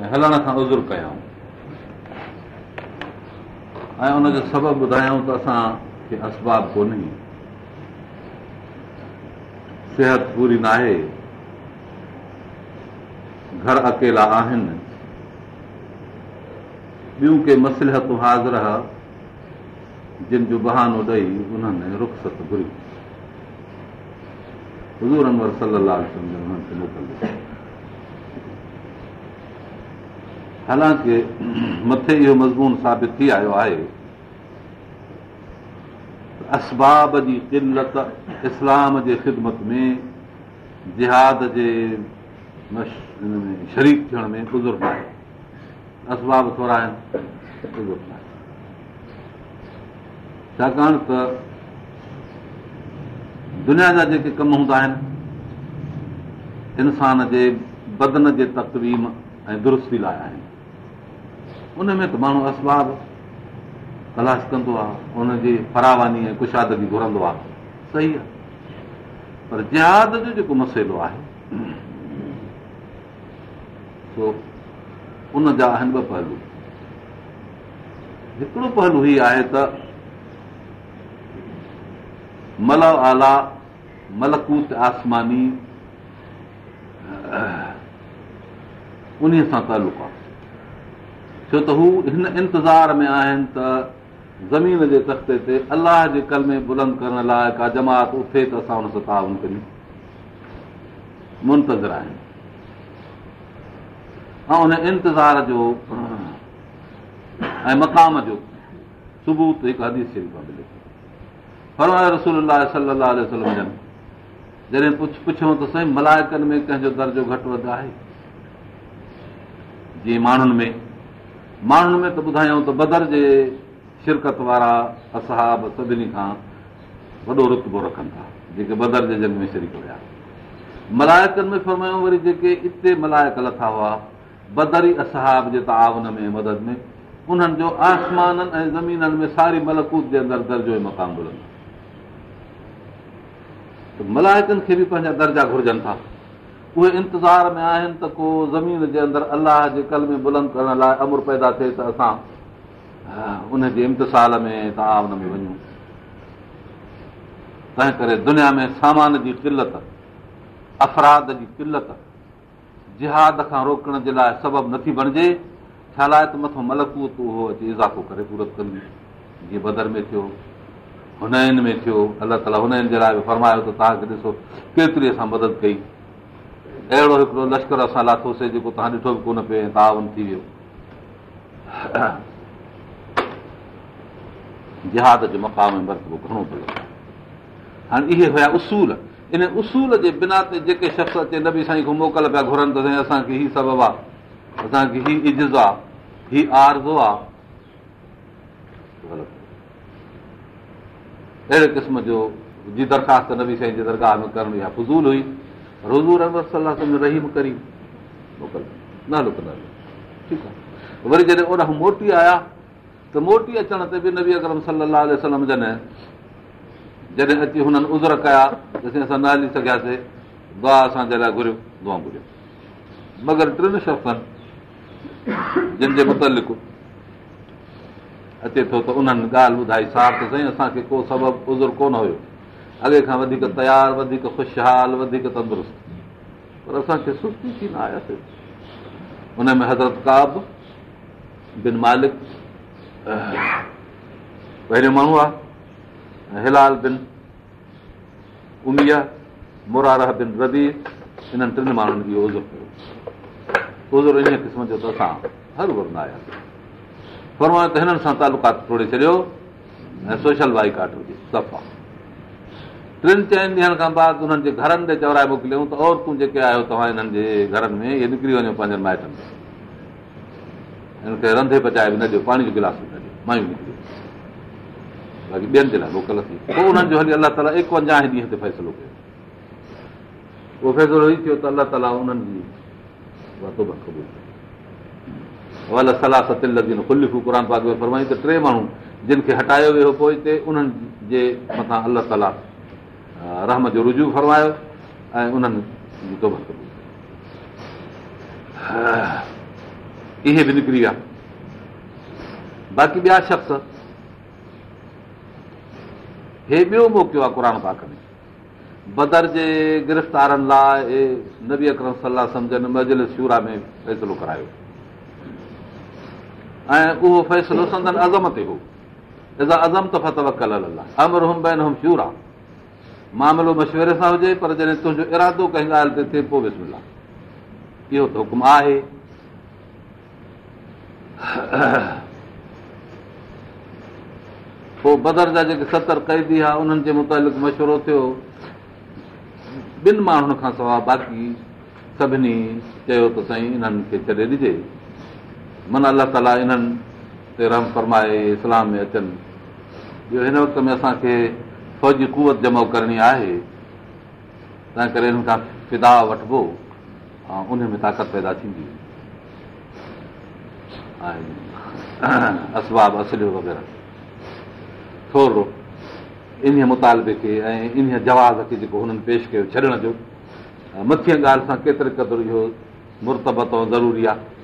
۽ هلڻ کان عذر ڪيئون. ۽ ان جو سبب ٻڌايون ته اسان کي اسباب ڪونهي. صحت پوري نه آهي گهر اڪيلا آهن. ٻيون ڪي مسلهتون حاضر جن جو بهانو ڏيئي انهن رخست گهري حضور انور صلاح حالانڪه مٿي اهو مضمون ثابت ٿي آيو آهي اسباب جي ڪلت اسلام جي خدمت ۾ جهاد جي شريڪ ٿيڻ ۾ بزرگ آهي اسباب ٿورا آهن ڇاڪاڻ ته دنيا جا جيڪي ڪم هوندا آهن انسان جي بدن جي تڪويم ۽ درستي لاءِ آهن. ان ۾ ته ماڻهو اسباب تلاش ڪندو آهي ان جي فراواني ۽ ڪشادگي گهرندو آهي. صحيح آهي. پر جهاد جو جيڪو مسئلو آهي ان جا آهن ٻه پهلو. هڪڙو پهلو هيءُ آهي ته مهل اعليٰ ملڪوت آسماني ان سان تعلق آهي ڇو ته هو هن انتظار ۾ آهن ته زمين جي تختي تي الله جي ڪل ۾ بلند ڪرڻ لاءِ ڪا جماعت اٿي ته اسان هن سان تائن ڪيون منتزر آهن ۽ ان انتظار جو ۽ مقام جو ثبوت هڪ حديث شريف ملي رسول جن جڏهن پڇون ته سائين ملايڪن ۾ ڪنهن جو درجو گهٽ وڌ آهي؟ جيئن ماڻهن ۾. ماڻهن ۾ ته ٻڌايون ته بدر جي شرڪت وارا اسهاب سڀني کان وڏو رتبو رکن ٿا جيڪي بدر جي جنگ ۾ شريڪ هئا. ملايڪن ۾ فرمايون وري جيڪي اتي ملايڪ لٿا هئا بدري اسهاب جي تاون ۾ مدد ۾ انهن جو آسمانن ۽ زمينن ۾ ساري ملڪوت جي اندر درجو ملايڪن کي به پنهنجا درجا گهرجن ٿا اهي انتظار ۾ آهن ته ڪو زمين جي اندر الله جي ڪل ۾ بلند ڪرڻ لاءِ امر پيدا ٿئي ته اسان ان جي امتسال ۾ تائن ۾ وڃون تنهن ڪري دنيا ۾ سامان جي ڪلت افراد جي ڪلت جهاد کان روڪڻ جي لاءِ سبب نٿي بڻجي ڇا لاءِ ته مٿو ملڪوت اهو اچي اضافو ڪري پورت ڪندي جيئن بدر ۾ ٿيو هن ۾ ٿيو. الله تالا هن جي لاءِ به فرمايو ته توهان کي ڏسو ڪيتري اسان مدد ڪئي. اهڙو هڪڙو لشڪر اسان لاٿوسين جيڪو توهان ڏٺو به ڪونه پيو تاون ٿي ويو. (clears throat) جهاد جو مقام هاڻي اهي هئا اصول. ان اصول جي بنا تي جيڪي شخص اچي سائين کان موڪل پيا گهرن ته سائين اسان کي هيءُ سبب آهي اسان کي هيءُ از آهي هيءُ آرزو آهي اهڙي قسم جو جي درخواست نبي سائين جي درگاهه ۾ ڪرڻ اها فضول هئي روزور احمد صلاح رهيم ڪري موڪل نالو ڪندا ٺيڪ آهي وري جڏهن اوڏان موٽي آيا ته موٽي اچڻ تي به نبي اڪرم صلاح جڏهن جڏهن اچي هنن ازر ڪيا ته نه هلي سگهياسين دعا اسان جي لاءِ گهريو دعا گهريو مگر ٽن شخصن جن جي مطلق اچي ٿو ته انهن ڳالهه ٻڌائي صاف ته سائين اسان کي ڪو سبب عذر ڪونه هيو. اڳي کان وڌيڪ تيار وڌيڪ خوشحال وڌيڪ تندرست. پر اسان کي سستي ٿي نه آياسين هن ۾ حضرت ڪا به بن مالڪ پهريون ماڻهو آهي هلال بن اميا مراره بن ربي انهن ٽن ماڻهن اهو عذر ڪيو. عذر ان قسم جو ته اسان هر ڀر نه آياسين فرمايو ته هنن سان تالڪات توڙي ڇڏيو ۽ سوشل بائڪاٽ هجي صفا. ٽن چئن ڏينهن کان بعد هنن جي گهرن تي چورائي موڪليون ته عورتون جيڪي آهيو توهان هنن جي گهرن ۾ اهي نڪري وڃو پنهنجن مائٽن ۾ هن کي رنڌي پچائي به نه ڏيو پاڻي جو گلاس به نه ڏيو مايون نڪري باقي ٻين جي لاءِ موڪل ٿي. پوءِ انهن جو هلي الله تالا ايڪونجاهه ڏينهن تي فيصلو ڪيو. اهو فيصلو ئي ٿيو ته الله تالا انهن جي صلاح ستل لڳي کلفو قر پاڪ ۾ فرمائي ته ٽي ماڻهو جن کي هٽايو ويو پوءِ هتي انهن جي مٿان الله تالا رحم جو رجو فرمايو ۽ انهن جي اهي به نڪري ويا. باقي ٻيا شخص هي آهي قر پاڪ ۾. بدر جي گرفتارن لاءِ نبي اڪرم صلاح سمجهن مجل شورا ۾ فيصلو ڪرايو ۽ اهو فيصلو سندن عزم تي هو. عزم ته فتوڪل امر هم بين هم شورا. معاملو مشوري سان هجي پر جڏهن تنهنجو ارادو ڪنهن ڳالهه تي ٿئي پوءِ وسملا اهو ته حڪم آهي. پوءِ بدر جا جيڪي ستر قيدي هئا انهن جي متالق مشورو ٿيو. ٻن ماڻهن کان سواءِ باقي سڀني چيو ته سائين انهن کي ڇڏي ڏجي من الله تالا انهن تي رم فرمائي اسلام ۾ اچن. ٻيو هن وقت ۾ اسان کي فوجي ڪوت جمع ڪرڻي آهي. تنهن ڪري هن کان فدا وٺبو ۽ ان ۾ طاقت پيدا ٿيندي. اسباب اسليو وغيره. ٿورو ان مطالبي کي ۽ ان جواز کي جيڪو هنن پيش ڪيو ڇڏڻ جو. مٿيءَ ڳالهه سان ڪيتري قدر اهو مرتبت ۽ ضروري آهي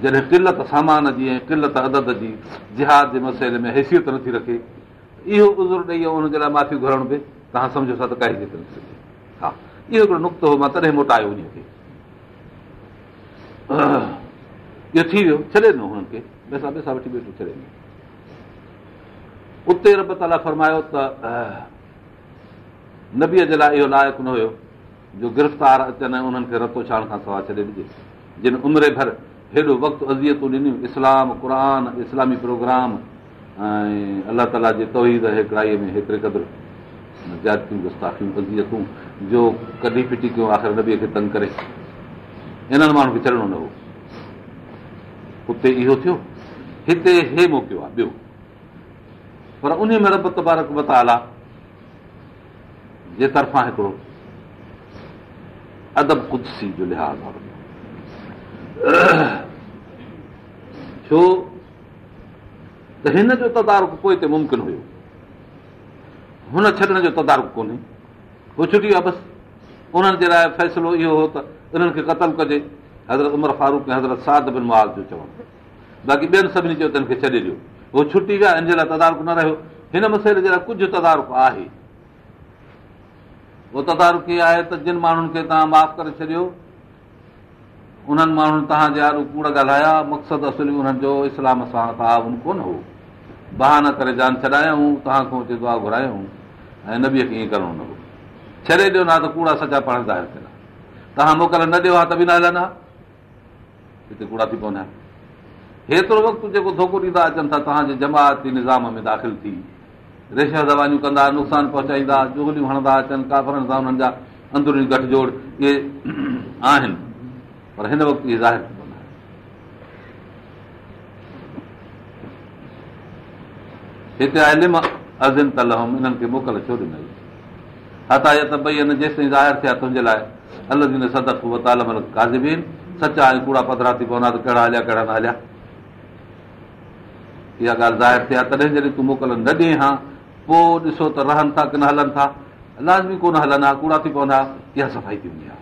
جڏهن ڪلت سامان جي ۽ ڪلت عدد جي جهاد جي مسئلي ۾ حيثيت نٿي رکي اهو عذر ڏيئي هن جي لاءِ معافي گهرڻ به توهان سمجهو ٿا ته ڪائي نٿي سگهي ها اهو هڪڙو نقطو هو مان تڏهن موٽايو ان کي. (clears throat) اهو ٿي ويو ڇڏي ڏنو هنن کي پئسا پئسا وٺي ويٺو ڇڏي ڏنو. اتي رب تالا فرمايو ته نبيءَ جي لاءِ اهو لائق نه هيو جو گرفتار اچن ۽ انهن کي رتو ڇاڻ کان سواءِ ڇڏي ڏجي جن عمر ڀر هيڏو وقت ازيتون ڏنيون اسلام قر اسلامي پروگرام ۽ الله تالا جي توحيد هڪڙائيءَ ۾ هيتري قدر قدرتيون گستاکيون ازيتون جو ڪڍي ڦٽي ڪيون آخر نبيءَ کي تنگ ڪري. انهن ماڻهن کي چڙهڻو نه هو. اتي اهو ٿيو هتي هي موڪليو آهي ٻيو. پر ان ۾ رب تبارڪ متالا جي طرفان هڪڙو ادب ڪدسي جو لحاظ ڇو ته هن جو تدارڪ هتي ممڪن هيو هن ڇڏڻ جو تدارڪ ڪونهي پوءِ ڇٽي ويو بس انهن جي لاءِ فيصلو اهو هو ته انهن کي قتل ڪجي حضرت عمر فاروڪ ۽ حضرت ساد بن مال جو چوڻ باقي ٻين سڀني چيو ته هن کي ڇڏي ڏيو اهو ڇٽي ويا هن جي لاءِ تدارڪ نه رهيو هن مسئلي جي لاءِ ڪجهه تدارڪ آهي اهو تدارڪ اها آهي ته جن ماڻهن کي توهان معاف ڪري ڇڏيو انهن ماڻهن توهان جي آڏو ڪوڙ ڳالهايا مقصد اصلي انهن جو اسلام سان ڪونه هو. بهانا ڪري جان ڇڏايون توهان کان هتي دعا گهرايون ۽ نبيءَ کي ائين ڪرڻو نه هو. ڇڏي ڏيو نه ته ڪوڙا سچا پاڻ ظاهر توهان موڪل نه ڏيو ها ته به نه هلندا هتي ڪوڙا ٿي پوندا هيترو وقت جيڪو ڌوکو ڏيندا اچن ٿا توهان جي جماتي نظام ۾ داخل ٿي. ريش دوايون ڪندا نقصان پهچائيندا جگليون هڻندا اچن ڪافرن سان هنن جا اندروني گٺجوڙ اهي (clears throat) آهن پر هن وقت اهي ظاهر ٿي پوندا هتي آهي لم ازن تلهم انهن کي موڪل ڇو ڏنئي؟ هٿا ته ڀئي جيستائين ظاهر ٿيا تنهنجي لاءِ الڳ سدڪ ڪازبين سچا ۽ ڪوڙا پڌرا ٿي پوندا ته ڪهڙا هليا ڪهڙا نه هليا؟ اها ڳالهه ظاهر ٿئي تڏهن جڏهن تون موڪل نه ڏئي ها پوءِ ڏسو ته رهن ٿا ڪه نه هلن ٿا. لازمي ڪونه هلن ها ڪوڙا ٿي پوندا اها صفائي ٿي هوندي آهي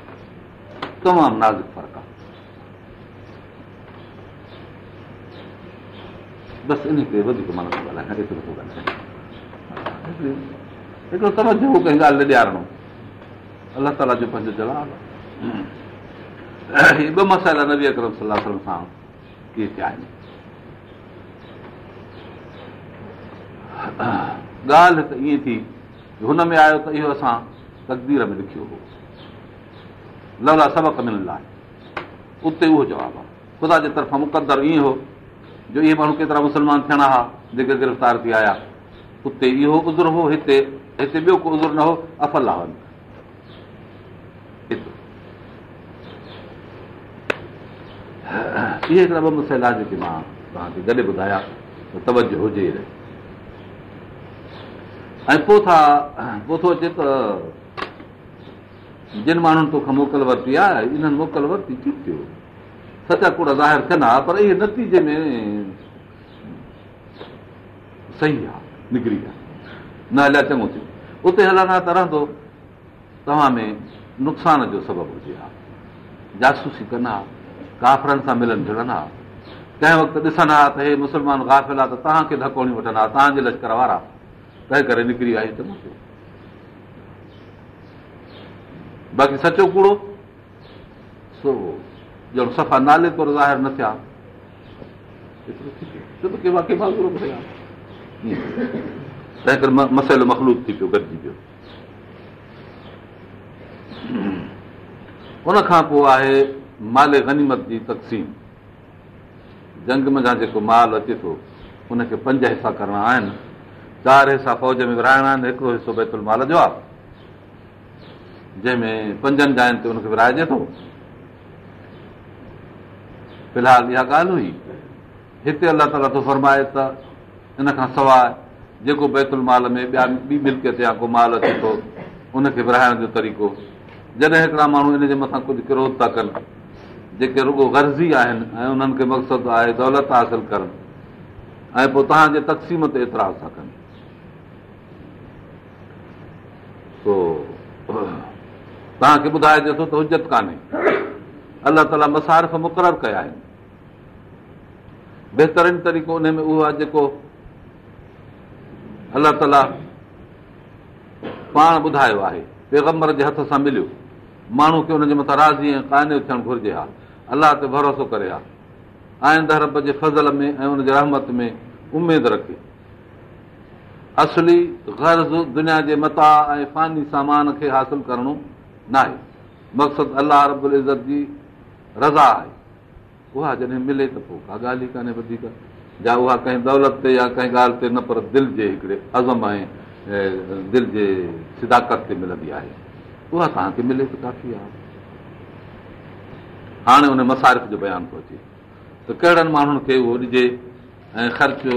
تمام نازڪ فرق آهي بس ان کي وڌيڪ معنيٰ ٿو ڳالهايان ايترو ٿو ڳالهايان هڪڙو توجو ڪنهن ڳالهه نه ڏيارڻو الله تالا جو پنهنجو جواب ٻه مسائلا نبي اڪرم صلاح سان ڪيئن ٿيا آهن ڳالهه ته ائين ٿي هن ۾ آيو ته اهو اسان تڪدير ۾ لکيو هو لولا سبق ملندا لاءِ اتي اهو جواب آهي. خدا جي طرفان مقدر ائين هو جو اهي ماڻهو ڪيترا مسلمان ٿيڻا هئا جيڪي گرفتار ٿي آيا اتي اهو عذر هو هتي هتي ٻيو ڪو عذر نه هو افل آهي اهي هڪڙا ٻه مسئلا جيڪي مان توهان کي گڏ ٻڌايا ته توجو هجي ۽ پوءِ ٿا پوءِ ٿو اچي ته جن ماڻهن توکان موڪل ورتي آهي انهن موڪل ورتي ٺيڪ ٿيو سچا ڪوڙا ظاهر ٿين ها پر اهي نتيجي ۾ صحيح آهي نڪري آهي نه هليا چڱو ٿيو اتي هلندا ته رهندو توهان ۾ نقصان جو سبب هجي ها جاسوسي ها ڪافرن سان ملن ها ڪنهن وقت ڏسن ها ته هي مسلمان گافل آهي ته توهان کي ڌڪوڻي وٺن ها توهان جي لشڪر وارا تنهن ڪري نڪري آئي چڱو ٿيو باقي سچو ڪوڙو ڄڻ صفا نالي طور ظاهر نه ٿيا تنهن ڪري مسئلو پوءِ آهي مالي گنيمت جي تقسيم جنگ ۾ جيڪو مال اچي ٿو ان کي پنج حصا ڪرڻا آهن چار حصا فوج ۾ ورائڻا آهن هڪڙو حصو بيتل مال جو آهي جنهن ۾ پنجن جائن تي هن کي ورائجي ٿو. في الحال اها ڳالهه هئي. هتي الله تالا ٿو فرمائي ته ان کان سواءِ جيڪو بيتل مال ۾ ٻيا ٻي ملڪيت يا ڪو مال اچي ٿو ان کي ورائڻ جو طريقو. جڏهن هڪڙا ماڻهو ان جي مٿان ڪجهه ڪروڌ ٿا ڪن جيڪي رڳو گرزي آهن ۽ انهن کي مقصد آهي دولت حاصل ڪرن ۽ پوءِ توهان جي تقسيم تي ايترا ڪن توهان کي ٻڌائجي ٿو ته حجت ڪانهي. الله تالا مسارف مقرر ڪيا آهن. بهترين طريقو ان ۾ اهو آهي جيڪو الله تالا پاڻ ٻڌايو آهي. پيگمبر جي هٿ سان مليو. ماڻهو کي هن جي مٿان راضي ۽ قائنو ٿيڻ گهرجي ها. الله تي ڀروسو ڪري ها. آئند رب جي فضل ۾۽ هن جي رحمت ۾ اميد رکي. اصلي گرز دنيا جي متا ۽ فاني سامان کي حاصل ڪرڻو نه آهي مقصد الله ربل عزت جي رضا آهي. اها جڏهن ملي ته پوءِ ڪا ڳالهه ئي ڪانهي وڌيڪ. يا اها ڪنهن دولت تي يا ڪنهن ڳالهه تي نه پر دل جي هڪڙي عزم ۽ دل جي سداڪت تي ملندي آهي. اها توهان کي ملي ته ڪافي آهي. هاڻي هن مسارف جو بيان ٿو اچي. ته ڪهڙن ماڻهن کي اهو ڏجي ۽ خرچو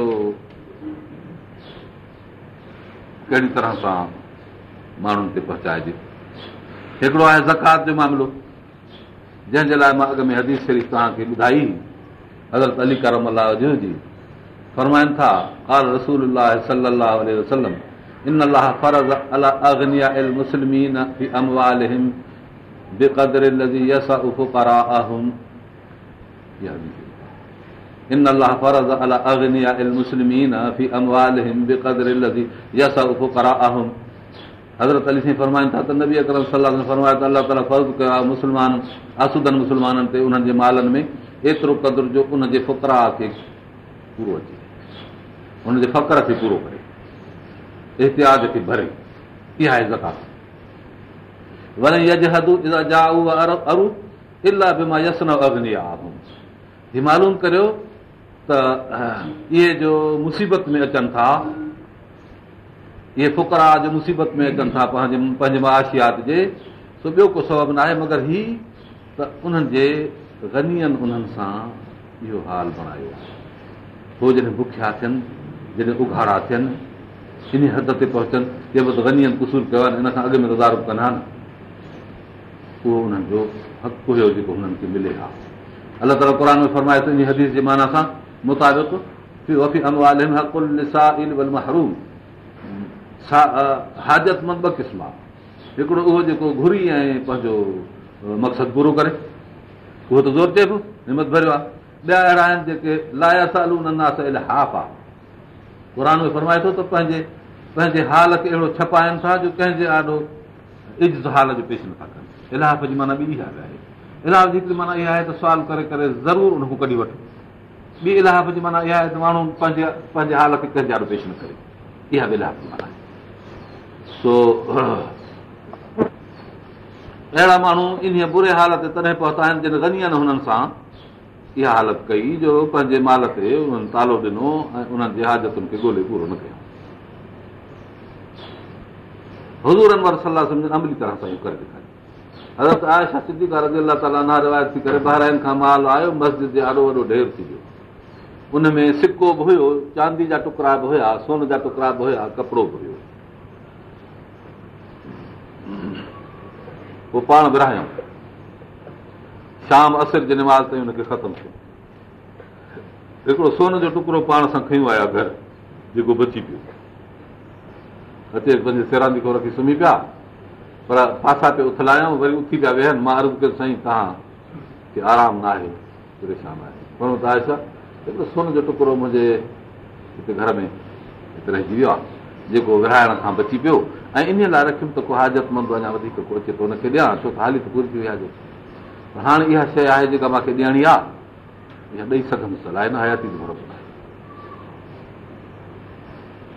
ڪهڙي طرح سان ماڻهن تي پهچائجي هڪڙو آهي زڪات جو معاملو. جنهن جي لاءِ مان اڳ ۾ حديث شريف توهان کي ٻڌائي. حضرت علي ڪرم الله جو جي. فرمائن ٿا ڪال رسول صلاح وسلم ان الله فرز الا اگنيا ال مسلمين في اموالهم بيقدر لزي يسا افقرائهم ان الله فرز الا اگنيا ال مسلمين في اموالهم بيقدر لزي يسا افقرائهم حضرت علي سائين فرمائن ٿا ته فرمائي ته الله تالا فرض ڪيو آهي مسلمان آسودن مسلمانن تي ايترو قدر جو فڪرا کي احتياط کي ڀري اها ارو الاهه به معلوم ڪريو ته اهي جو مصيبت ۾ اچن ٿا اهي فڪرا جو مصيبت ۾ اچن ٿا پنهنجي پنهنجي ماشيات جي. سو ٻيو ڪو سبب نه آهي مگر هي ته انهن جي گنيئن انهن سان اهو حال بڻايو آهي. جڏهن بکيا ٿين جڏهن اگهاڙا ٿين ان حد تي پهچن ڪي به ته گنيئن ڪسور ڪيو آهي ان کان اڳ ۾ تدارو ڪندا نه اهو انهن جو حق هيو جيڪو هنن کي ملي ها. الله تالا قر ۾ فرمائي ٿو ان حديث جي معنيٰ سان مطابق هاجتمند ٻه قسم. آهي هڪڙو اهو جيڪو گهري ۽ پنهنجو مقصد پورو ڪري. اهو ته زور پيو همت ڀريو آهي ٻيا اهڙا آهن جيڪي لايا سالو ننداس هاف آهي قر ۾ فرمائي ٿو ته پنهنجي پنهنجي حال کي اهڙو ڇپائن ٿا جو ڪنهن جي ڏاڍو عزت حال جو پيش نٿا ڪن. الاهه جي معنيٰ ٻي اها آهي. الاهه جي هڪڙي معنيٰ اها آهي ته سوال ڪري ڪري ضرور ان کان ڪڍي وٺو. ٻي الاهه جي معنيٰ اها آهي ته ماڻهو پنهنجي پنهنجي حال کي ڪنهن جي ڏاڍو پيش نه ڪري. اها به الاهه جي معنيٰ سو (clears throat) اهڙا ماڻهو ان بري حالت تي تڏهن پهتا آهن جن گنيءَ هنن سان اها حالت ڪئي جو پنهنجي مال تي انهن تالو ڏنو ۽ انهن جي هاجتن کي ڳولهي پورو نه ڪيو. حضور انور صلاح سمجهه املي طرح سان ڪري ڏيکاريو. حضرت آيشا سڌي رزي الا تالا نا روايت ٿي ڪري بهرائن کان مال آيو مسجد جي ڏاڍو وڏو ڍير ٿي ويو. ان ۾ سڪو به هيو چاندي جا ٽڪڙا به هئا سون جا ٽڪڙا به هئا ڪپڙو به هيو پوءِ پاڻ ورايون شام اثر جي نماز تائين هن کي ختم ٿيو. هڪڙو سون جو ٽڪڙو پاڻ سان کيون آيا گهر جيڪو بچي پيو. اچي پنهنجي سراندي کان رکي سمهي پيا پر پاسا پي اٿلايون وري اٿي پيا ويهن. مان عرض ڪيو سائين توهان کي آرام نه آهي. پريشان آهي ته سون جو ٽڪڙو منهنجي هتي گهر ۾ رهجي ويو آهي جيڪو ورائڻ کان بچي پيو ۽ ان لاءِ رکيم ته ڪو هاجتمند اڃا وڌيڪ ڪو اچي ٿو هن کي ڏيان ڇو ته حالي ته پوري ٿي ويا هاڻي اها شيءِ آهي جيڪا مون کي ڏيڻي آهي اها ڏيئي سگهندس آهي نه حياتي جو برابر آهي.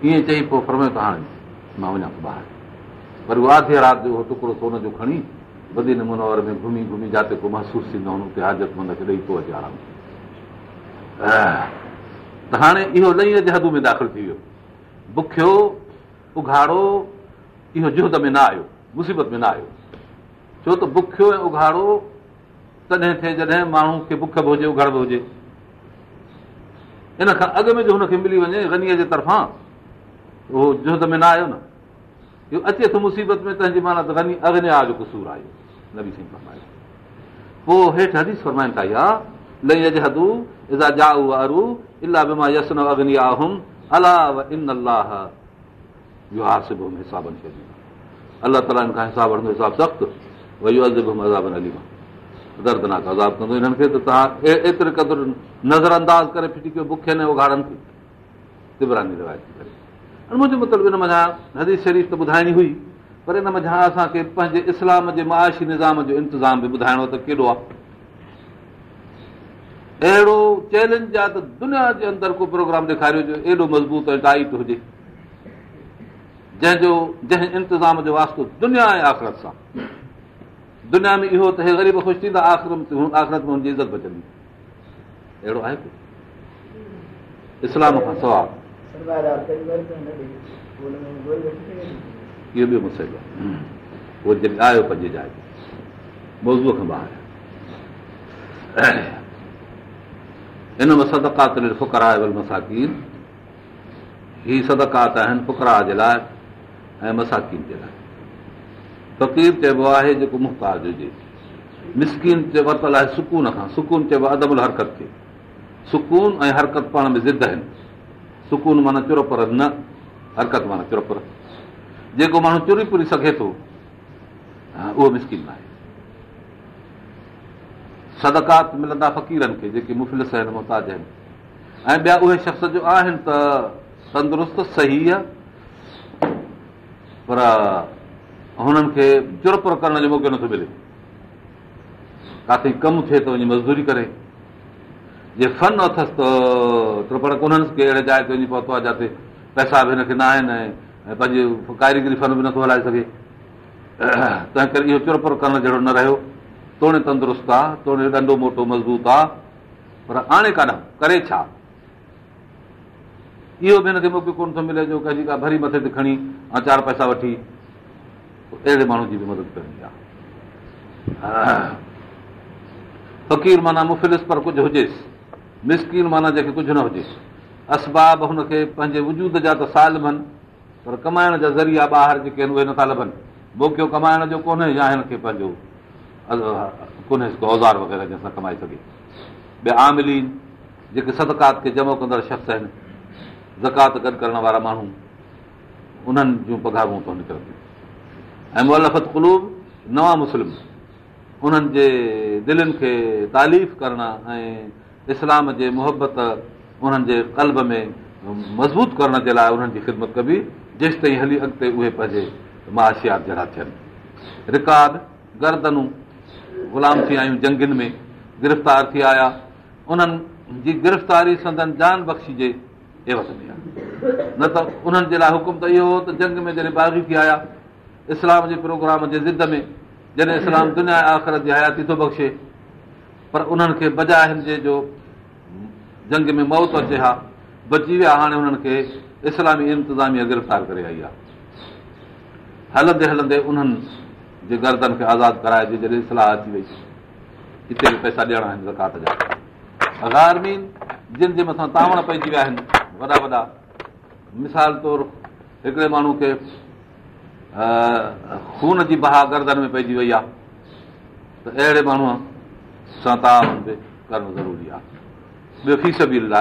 ائين چئي پوءِ فرمايو ته هاڻي مان وڃان ٿو ٻاهر. وري اها رات جو ٽڪڙو سون جو کڻي وڏي نموني گهمي گهمي جتي ڪو محسوس ٿيندو اتي هاجتمند کي ڏيئي ٿو اچي آرام ته هاڻي اهو لئيءَ جي حد ۾ داخل ٿي ويو بکيو اگهاڙو اهو جهد ۾ نه آيو مصيبت ۾ نه آيو. ڇو ته بکيو ۽ اگهاڙو تڏهن ٿئي جڏهن ماڻهو کي بک به هجي اگهاڙ به هجي. ان کان اڳ ۾ جو هن کي ملي وڃي گنيءَ جي طرفان اهو جهد ۾ نه آيو نه. اهو اچي ٿو مصيبت ۾ تنهنجي معنيٰ ته گني اگنيا جو قصور آيو نبي سنگهه فرمايو. پوءِ هيٺ حديث فرمائن ٿا اها لئي هدو ازا جائو ارو الاهه به مان يسن اگنيا هم الله تالا هن حساب سخت. ازابن علي هنن کي توهان ايتري قدر نظر انداز ڪري ڦٽي ڪيو بکين اگهاڙن منهنجو مطلب ان مزا حديث شريف ته ٻڌائڻي هئي پر ان مزا اسان کي پنهنجي اسلام جي ماشي نظام جو انتظام به ٻڌائڻو ته ڪيڏو آهي اهڙو چئلينج آهي ته دنيا جي اندر ڪو پروگرام ڏيکاريو ايڏو مضبوط ۽ ٽائيٽ هجي. جنهن جو جنهن انتظام جو واستو دنيا ۽ آخرت سان. دنيا ۾ اهو ته هي غريب خوش ٿيندا آخرت ۾ هن جي عزت بچندي. اهڙو آهي اسلام کان سوال اهو ٻيو مسئلو آهي. اهو جڏهن آيو پنهنجي جاءِ موضوع کان ٻاهر هن ۾ سدڪات فڪرا مساڪين هي سدڪات آهن فڪرا جي لاءِ ۽ مساڪين جي لاءِ فقير چئبو آهي جيڪو محتاج هجي مسڪين ورتل آهي سڪون کان سڪون چئبو آهي حرڪت کي سڪون ۽ حرڪت پاڻ ۾ ضد آهن سڪون معنيٰ چرپر نه حرڪت معنيٰ چرپر جيڪو ماڻهو چري پوري سگهي ٿو اهو مسڪن آهي سدڪات ملندا فقيرن کي جيڪي مفلس آهن محتاج آهن. ۽ ٻيا اهي شخص جو آهن ته تندرست صحيح آهي. پر هنن کي چرپر ڪرڻ جو موقعو نٿو ملي. ڪاٿي ڪم ٿئي ته وڃي مزدوري ڪري. جي فن اٿس ته پر انهن کي اهڙي جاءِ تي وڃي پهتو آهي جتي پئسا به هن کي نه آهن ۽ پنهنجي ڪاريگري فن به نٿو هلائي سگهي. تنهن ڪري اهو چرپر ڪرڻ جهڙو نه رهيو توڙي تندرست آهي توڙي ڏنڊو موٽو مضبوط آهي پر هاڻي ڪانه ڪري ڇا؟ اهو به هن کي موقعو ڪونه ٿو ملي جو ڪنهن جي ڪا ڀري مٿي تي کڻي ۽ چار پئسا وٺي اهڙي ماڻهو جي به مدد ڪرڻي آهي فقير معنيٰ مفلس پر ڪجهه هجيس مسڪين معنيٰ جنهن کي ڪجهه نه هجي اسباب هن کي پنهنجي وجود جا ته سال لڀن پر ڪمائڻ جا ذريعا ٻاهر جيڪي آهن اهي نٿا لڀن. موڪيو ڪمائڻ جو ڪونهي يا هن کي پنهنجو ڪونهي ڪو اوزار وغيره جنهن سان ڪمائي سگهي. ٻيا آملين جيڪي سدڪات کي جمو ڪندڙ شخص آهن زڪات گڏ ڪرڻ وارا ماڻهو انهن جون پگهارون ٿو نڪرنديون ۽ ملفت قلوب نوان مسلم انهن جي دلن کي تاليف ڪرڻ ۽ اسلام جي محبت انهن جي ڪلب ۾ مضبوط ڪرڻ جي لاءِ انهن جي خدمت ڪبي جيس تائين هلي اڳتي اهي پنهنجي ماشيات جهڙا ٿين رڪارڊ گردنون غلام ٿي آيون جنگين ۾ گرفتار ٿي آيا انهن جي گرفتاري سندن جان بخشي آهي نه ته انهن جي لاءِ حڪم ته اهو هو ته جنگ ۾ جڏهن باغي ٿي آيا اسلام جي پروگرام جي ضد ۾ جڏهن اسلام دنيا آخرت جي حياتي ٿو بخشي پر انهن کي بجاءِ جي جو جنگ ۾ موت اچي ها بچي ويا هاڻي هنن کي اسلامي انتظاميا گرفتار ڪري آئي آهي هلندي هلندي انهن جي گردن کي آزاد ڪرائجي جڏهن اصلاح اچي وئي هتي به پئسا ڏيڻا آهن زڪات جا. جن جي مٿان تاوڻ پئجي ويا آهن وڏا وڏا. مثال طور هڪڙي ماڻهو کي خون جي بها گردن ۾ پئجي وئي آهي ته اهڙي ماڻهوءَ سان تاون به ڪرڻ ضروري آهي.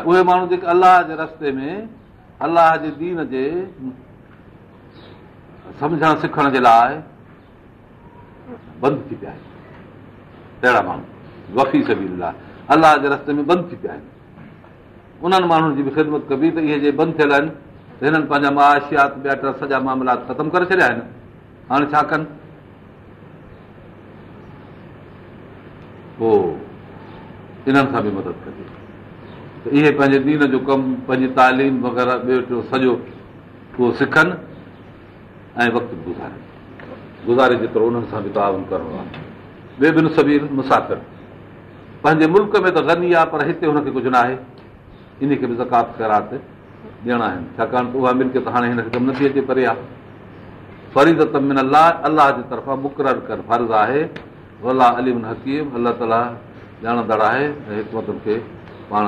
اهي ماڻهو جيڪي الله جي رستي ۾ الله جي دين جي سمجهڻ سکڻ جي لاءِ بند ٿي پيا آهن اهڙا ماڻهو وفي سڀي لاءِ الله جي رستي ۾ بند ٿي پيا آهن انهن ماڻهن جي به خدمت ڪبي ته اهي جي بند ٿيل آهن ته هنن پنهنجا ٻيا سڄا ماملات ختم ڪري ڇڏيا آهن هاڻي ڇا ڪن پوءِ انهن سان به مدد ڪجي ته اهي پنهنجي دين جو ڪم پنهنجي تعليم وغيره ٻيو ٽيون سڄو اهو سکن ۽ وقت گزارن گذاري جيترو انهن سان به تاون ڪرڻو آهي ٻئي به سبير مسافر پنهنجي ملڪ ۾ ته گني آهي پر هتي هن کي ڪجهه نه آهي ان کي به زڪات خيرات ڏيڻا آهن ڇاڪاڻ ته اها ملڪيت هاڻي هن کي ڪم نٿي اچي پري آهي فريد من الله الله جي طرفان مقرر ڪر فرض آهي الله اليم حڪيم الله تالا ڄاڻندڙ آهي ۽ هڪمتن کي پاڻ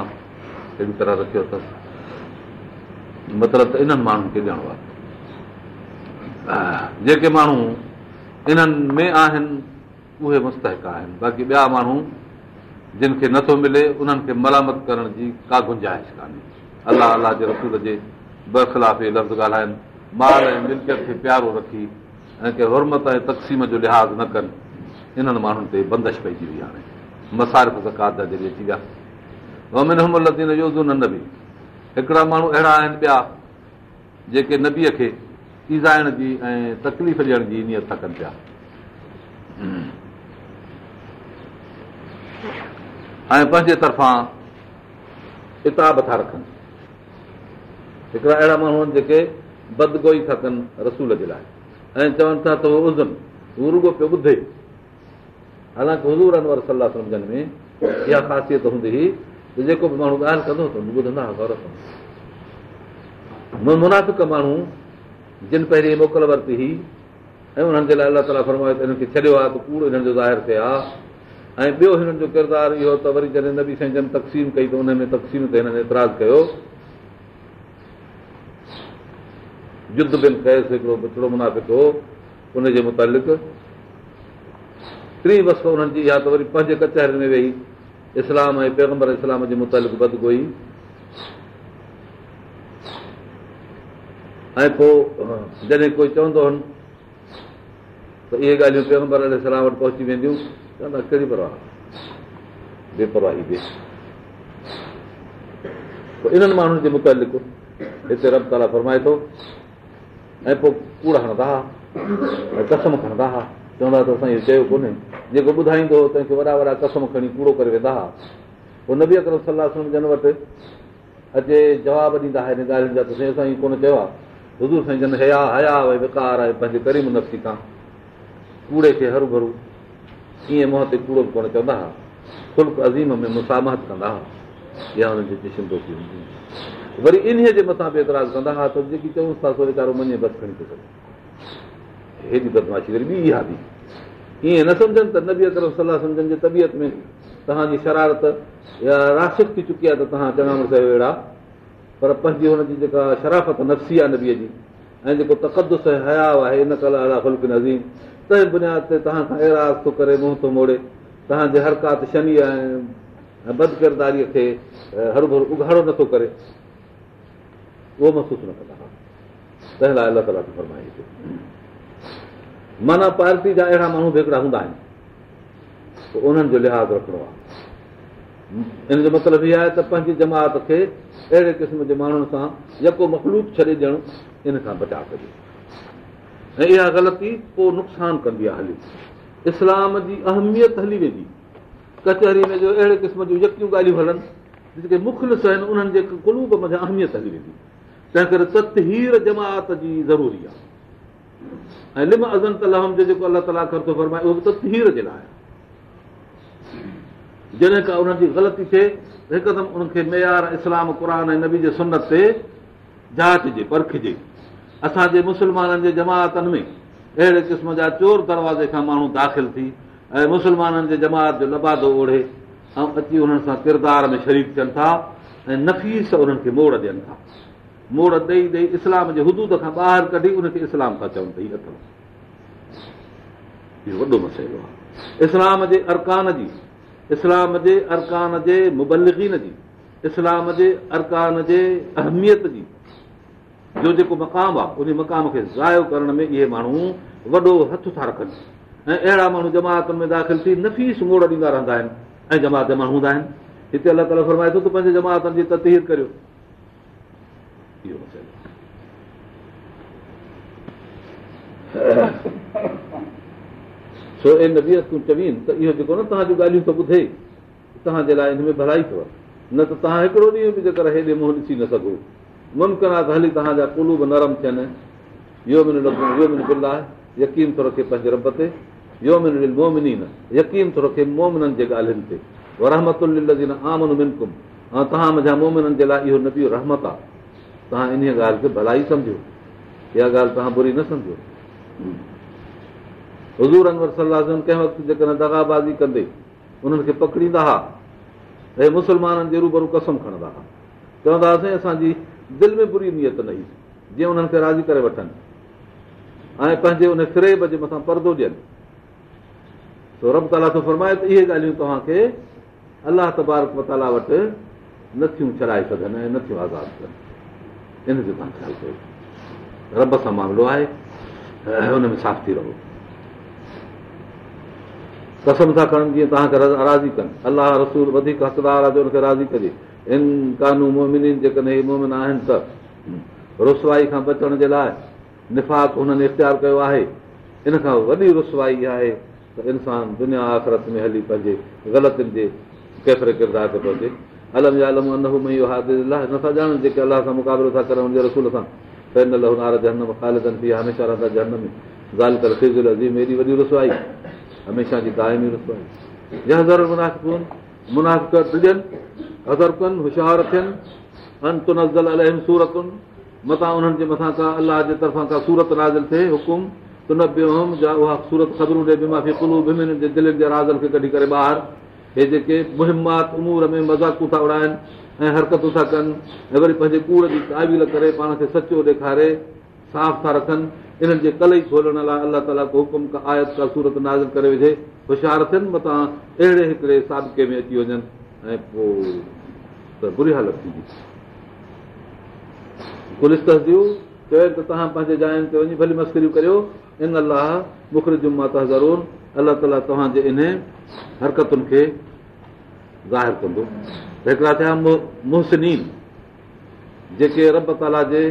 اهڙي طرح رکيو اٿس مطلب ته انهن ماڻهن کي ڏيڻو آهي جيڪي ماڻهو انهن ۾ آهن اهي مستڪ آهن. باقي ٻيا ماڻهو جن کي نٿو ملي انهن کي ملامت ڪرڻ جي ڪا گنجائش ڪانهي. الله الله جي رسول جي بخلاف لفظ ڳالهائين. مال ۽ ملڪيت کي پيارو رکي ۽ ڪي هرمت ۽ تقسيم جو لحاظ نه ڪن. انهن ماڻهن تي بندش پئجي وئي هاڻي. هڪڙا ماڻهو اهڙا آهن ٻيا جيڪي نبيءَ کي ايزائڻ جي ۽ تڪليف ڏيڻ جي نيت ٿا ڪن پيا. ۽ پنهنجي طرفان ڪتاب ٿا رکن. هڪڙا اهڙا ماڻهو آهن جيڪي بدگوئي ٿا ڪن رسول جي لاءِ. ۽ چون ٿا ته اهو ازن هو رڳو پيو ٻڌي. حالانڪه حضور انور صلاح سمجهن ۾ اها خاصيت هوندي هئي ته جيڪو به ماڻهو ڳالهه ڪندو ته ٻڌندا هئا منافڪ ماڻهو جن پهرين موڪل ورتي هئي ۽ انهن جي لاءِ الله تالا فرمايو ته هنن کي ڇڏيو آهي ته ڪوڙ هنن جو ظاهر ٿئي ها ۽ ٻيو هنن جو ڪردار اهو ته وري جڏهن نبي سائين جن تقسيم ڪئي ته ان ۾ تقسيم تي هنن اعتراض ڪيو. يڌ هڪڙو بڇڙو منافڪ هو ان جي متالق. ٽي وس هنن جي اها ته وري پنج ڪچهري ۾ ويهي اسلام ۽ پيگمبر اسلام جي متالق بدگوئي ۽ پوءِ جڏهن ڪوئي چوندو هن ته اهي ڳالهيون پيگمبر اسلام وٽ پهچي وينديون ڪهڙي پرواهه؟ بيپرواهي به. پوءِ انهن ماڻهن جي متالق هتي رب تالا فرمائي ٿو ۽ پوءِ ڪوڙ هڻندا ۽ قسم کڻندا چوندا ته اسان اهو چيو ڪونهي. جيڪو ٻڌائيندو هو تنهن کي وڏا وڏا قسم کڻي ڪوڙو ڪري ويندا هئا پوءِ نه به اگر صلاح جن وٽ اچي جواب ڏيندا هن ڳالهين جا ته سائين اسان ائين ڪونه چيو آهي حضور سائين جن هيا هيا ڀئي بيڪار آهي پنهنجي ڪريم نفسي کان. ڪوڙي کي هرو ڀرو. ائين منهن تي ڪوڙو به ڪونه چوندا هئا فلڪ عظيم ۾ مسامهت ڪندا هئا يا هنن جي چشندو ٿي هوندي وري ان جي مٿان به اعتراض ڪندا ها ته جيڪي چئونس ٿا سو ويچارو مڃي بس کڻي ٿو سگهي. هيڏي بدمعاشي وري ٻي اها به. ائين نه سمجهن ته نبي اڪر صلاح سمجهن جي طبيعت ۾ توهان جي شرارت يا راشڪ ٿي چڪي آهي ته توهان چڱا مڙس اهڙا پر پنهنجي هن جي جيڪا شرافت نفسي آهي نبيءَ جي ۽ جيڪو تقدس هياو آهي ان ڪلا الا فلڪ نزيم تنهن بنياد تي توهان کان ايراز ٿو ڪري منهن ٿو موڙي. توهان جي هرڪات شني ۽ بد ڪرداريءَ کي هر ڀر اگهاڙو نٿو ڪري. اهو محسوس نه ڪندا تنهن لاءِ الله تالا فرمائي معنيٰ پارٽي جا اهڙا ماڻهو هوندا آهن. ته انهن جو لحاظ رکڻو آهي ان جو مطلب اهو آهي ته پنهنجي جماعت کي اهڙي قسم جي ماڻهن سان يڪو مکلوڪ ڇڏي ڏيڻ ان کان بچاءُ ڪجي ۽ اها غلطي پوءِ نقصان ڪندي آهي هلي. اسلام جي اهميت هلي ويندي. ڪچهري ۾ جو اهڙي قسم جون يڪيون ڳالهيون هلن جيڪي مخلص آهن انهن جي ڪلوب ۾ اهميت هلي ويندي. تنهن ڪري تتهير جماعت جي ضروري آهي. ۽ لم ازن تلهم جو جيڪو الله تالا خرچو فرمائي اهو به تتهير جي لاءِ جڏهن ڪا انهن جي غلطي ٿئي هڪدم ان کي معيار اسلام قر ۽ نبي جي سنت تي جانچجي پرکجي اسان جي مسلمانن جي جماتن ۾ اهڙي قسم جا چور دروازي کان ماڻهو داخل ٿي ۽ مسلمانن جي جماعت جو لبادو اوڙهي ۽ اچي انهن سان ڪردار ۾ شريڪ ٿين ٿا ۽ نفيس انهن کي موڙ ڏين ٿا موڙ ڏيئي ڏيئي اسلام جي حدود کان ٻاهر ڪڍي ان کي اسلام ٿا چون ته اٿو اهو وڏو مسئلو آهي اسلام جي ارڪان جي اسلام جي ارڪان جي مبلگين جي. اسلام جي ارڪان جي اهميت جي. جو جيڪو مقام آهي ان مقام کي زايو ڪرڻ ۾ اهي ماڻهو وڏو هٿ ٿا رکن. ۽ اهڙا ماڻهو جماتن ۾ داخل ٿي نفيس موڙ ڏيندا رهندا آهن ۽ جماعت ماڻهو هوندا آهن. هتي الله تالا فرمائي ٿو ته پنهنجي جماتن جي تتير ڪريو. اهو سو ان به تون چوين ته اهو جيڪو نه توهان جون ڳالهيون ته ٻڌي توهان جي لاءِ هن ۾ ڀلائي اٿو. نه ته توهان هڪڙو ڏينهن به جيڪر هيڏي منهن ڏسي نه سگهو. ممڪن آهي ته هلي توهان جا ڪلو به نرم ٿين. يو من يو من بل آهي يقين ٿو رکي پنهنجي رب تي. يو من مومني نه يقين ٿو رکي مومنن جي ڳالهين تي. رحمت آمن منڪم. ۽ توهان منهنجا مومنن جي لاءِ اهو نه بهو رحمت آهي. توهان ان ڳالهه کي ڀلائي سمجهو. اها ڳالهه توهان بري نه سمجهو حضور انور صلاح ڪنهن وقت جيڪڏهن دگابازي ڪندي انهن کي پڪڙيندا هئا ۽ مسلمانن جي روبرو قسم کڻندا هئا چوندا هئاسين اسان جي دل ۾ بري نيت نه هئي جيئن انهن کي راضي ڪري وٺن ۽ پنهنجي ان فريب جي مٿان پردو ڏين ته اهي ڳالهيون توهان کي الله تبارڪ متالا وٽ نٿيون ڇڏائي سگهن ۽ نٿيون آزاد ڪن ان جو توهان خيال ڪيو رب سان معاملو آهي هن ۾ صاف ٿي رهو قسم ٿا کڻن جيئن توهان کي راضي ڪن. الله رسول وڌيڪ حقدار آهي جو هن کي راضي ڪجي. ان قانون مومني جيڪڏهن مومن آهن ته رسوائي کان بچڻ جي لاءِ نفاق هنن اختيار ڪيو آهي. ان کان وڏي رسوائي آهي ته انسان دنيا آخرت ۾ هلي پنهنجي غلطين جي ڪيفري ڪردار تي پهچي. الم يا الم نٿا ڄاڻن جيڪي الله سان مقابلو ٿا ڪرن هن جي رسول سان. ڳالهه ڪري ايڏي وڏي رسوائي هميشه جي دائمي رسوائي جهزر منافڪون منافڪ ڏجن هزر ڪن هوشيار ٿين. انتنزل الهم صورتن مٿان انهن جي مٿان ڪا الله جي طرفان ڪا سورت نازل ٿئي حڪم. تنبيوم جا اها سورت خبرون ڏي بيمافي ڪلو بمن جي دلن جي رازن کي ڪڍي ڪري ٻاهر. هي جيڪي مهمات امور ۾ مزاڪون ٿا اڙائن ۽ حرڪتون ٿا ڪن ۽ وري پنهنجي ڪوڙ جي تاويل ڪري پاڻ کي سچو ڏيکاري صاف ٿا رکن. انهن جي ڪل ئي کولڻ لاءِ الله تالا ڪو حڪم ڪا آيت ڪا سورت نازل ڪري وجهي هوشيار ٿين مٿان اهڙي هڪڙي سادڪي ۾ اچي وڃن. ۽ پوءِ ته بري حالت ٿيندي. پوليس تسديون چيو ته توهان پنهنجي جاين تي وڃي ڀلي مسڪريون ڪريو. ان الله مکر جمع ته ضرور تالا توهان جي ان هرڪتن کي ظاهر ڪندو. هڪڙا ٿيا مهسنين جيڪي رب تالا جي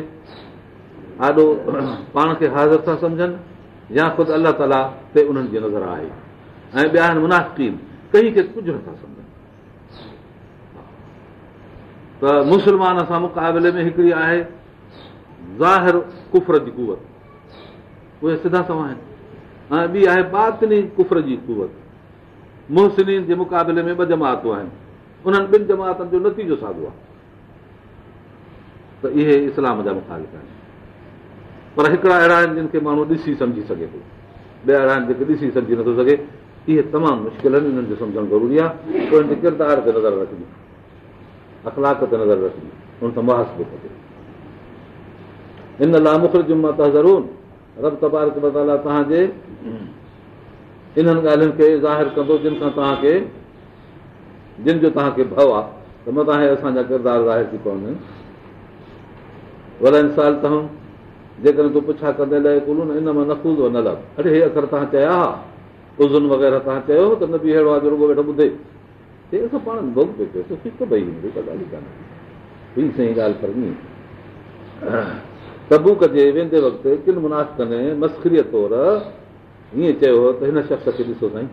آڏو پاڻ کي حاضر ٿا سمجهن يا خود الله تالا تي انهن جي نظر آهي. ۽ ٻيا آهن منافڪين ڪنهن کي ڪجهه نٿا سمجهن. ته مسلمان سان مقابلي ۾ هڪڙي آهي ظاهر ڪفر جي ڪوت. اهي سڌا سوا آهن. ۽ ٻي آهي باطني ڪفر جي ڪوت. مهسن جي مقابلي ۾ ٻه جماتون آهن. انهن ٻن جماتن جو نتيجو ساڳيو آهي. ته اهي اسلام جا مکالف آهن پر هڪڙا اهڙا آهن جن کي ماڻهو ڏسي سمجهي سگهي ٿو. ٻيا اهڙا آهن جيڪي ڏسي سمجهي نٿو سگهي اهي تمام مشڪل آهن انهن جو سمجهڻ ضروري آهي. پوءِ هن جي ڪردار تي نظر رکجي. اخلاڪ تي نظر رکجي. هن سان مئاس به کپي هن لاءِ مخر جمع ته ضرور توهان جي انهن ڳالهين کي ظاهر ڪندو جن کان توهان کي جن جو توهان کي ڀؤ آهي. ته مٿان اسان جا ڪردار ظاهر ٿي پوندا وڏن سال توهان جيڪڏهن تون پڇا ڪندي لاءِ ڪونه ان مان نفوذ نه لڳ اڙي هي اکر توهان چيا ها. ازن وغيره توهان چيو ته نه به اهڙو آهي جو رڳو ويٺو ٻڌي. هي اسان پاڻ ڀوڳ پيو ڪيو فڪ پئي هوندي ڪا ڳالهه ڪانهي. ٻي صحيح ڳالهه ڪرڻي تبو ڪجي ويندي وقت ڪن منافن مسڪريءَ طور هيئن چيو ته هن شخص کي ڏسو سائين.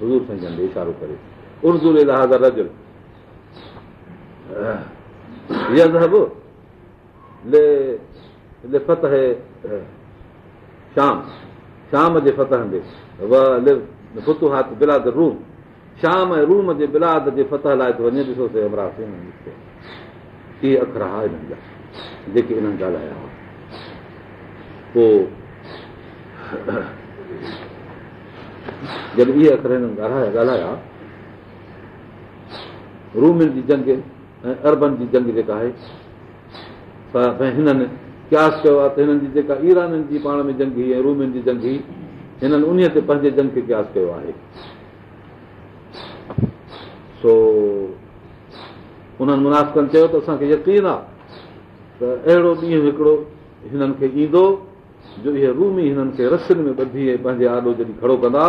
حضور سائين جن اشارو ڪري. اردو لحاظ رجل فتح شام شام جي فتح فتهات بلاد روم شام ۽ روم جي بلاد جي فتح لاءِ ته وڃي ڏسو اهي اکر ها هنن جا جيڪي هنن ڳالهايا هئا. پوءِ جڏهن اهي اکر هنن ڳالهايا ڳالهايا رومن جي جنگ ۽ اربن جي جنگ جيڪا آهي هنن ڪياس ڪيو آهي ته هنن جي جيڪا ايرانن جي پاڻ ۾ جنگي ۽ رومن جي جنگي هنن ان تي پنهنجي جنگ کي ڪياس ڪيو آهي. سو انهن منافن چيو ته اسان کي يقين آهي ته اهڙو ڏينهن هڪڙو هنن کي ايندو جو اهي رومي هنن کي رسين ۾ ٻڌي ۽ پنهنجي آڏو جڏهن کڙو ڪندا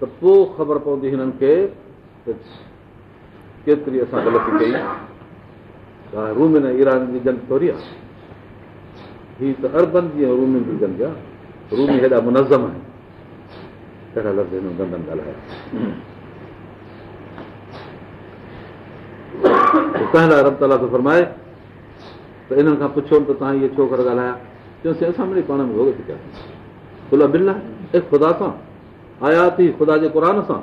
ته پوءِ خبر پوندي هنن کي ته ڪيتري اسان غلطي ڪئي. رومن ايران جي جنگ ٿوري آهي هيءَ ته اربن جي ۽ رومن جي جنگ آهي رومي هيڏا منظم آهن فرمائي ته انهن کان پڇو ته توهان اهي ڇو ڪري ڳالهايا چيوسين اسان ملي پاڻ ۾ ڀوڳ ٿي ڪياسين بل آهي خدا جي قر سان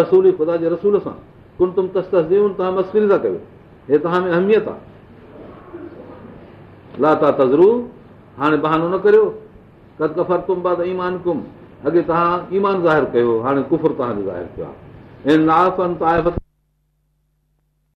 رسول جي رسول سان ڪن تم تست توهان مسڪري ٿا ڪيو هي توهان ۾ اهميت آهي لاتا تزرو هاڻي بهانو نه ڪريو ڪد ڪفر تم بعد ايمان ڪم اڳي توهان ايمان ظاهر ڪيو هاڻي ڪفر توهان جو ظاهر ڪيو آهي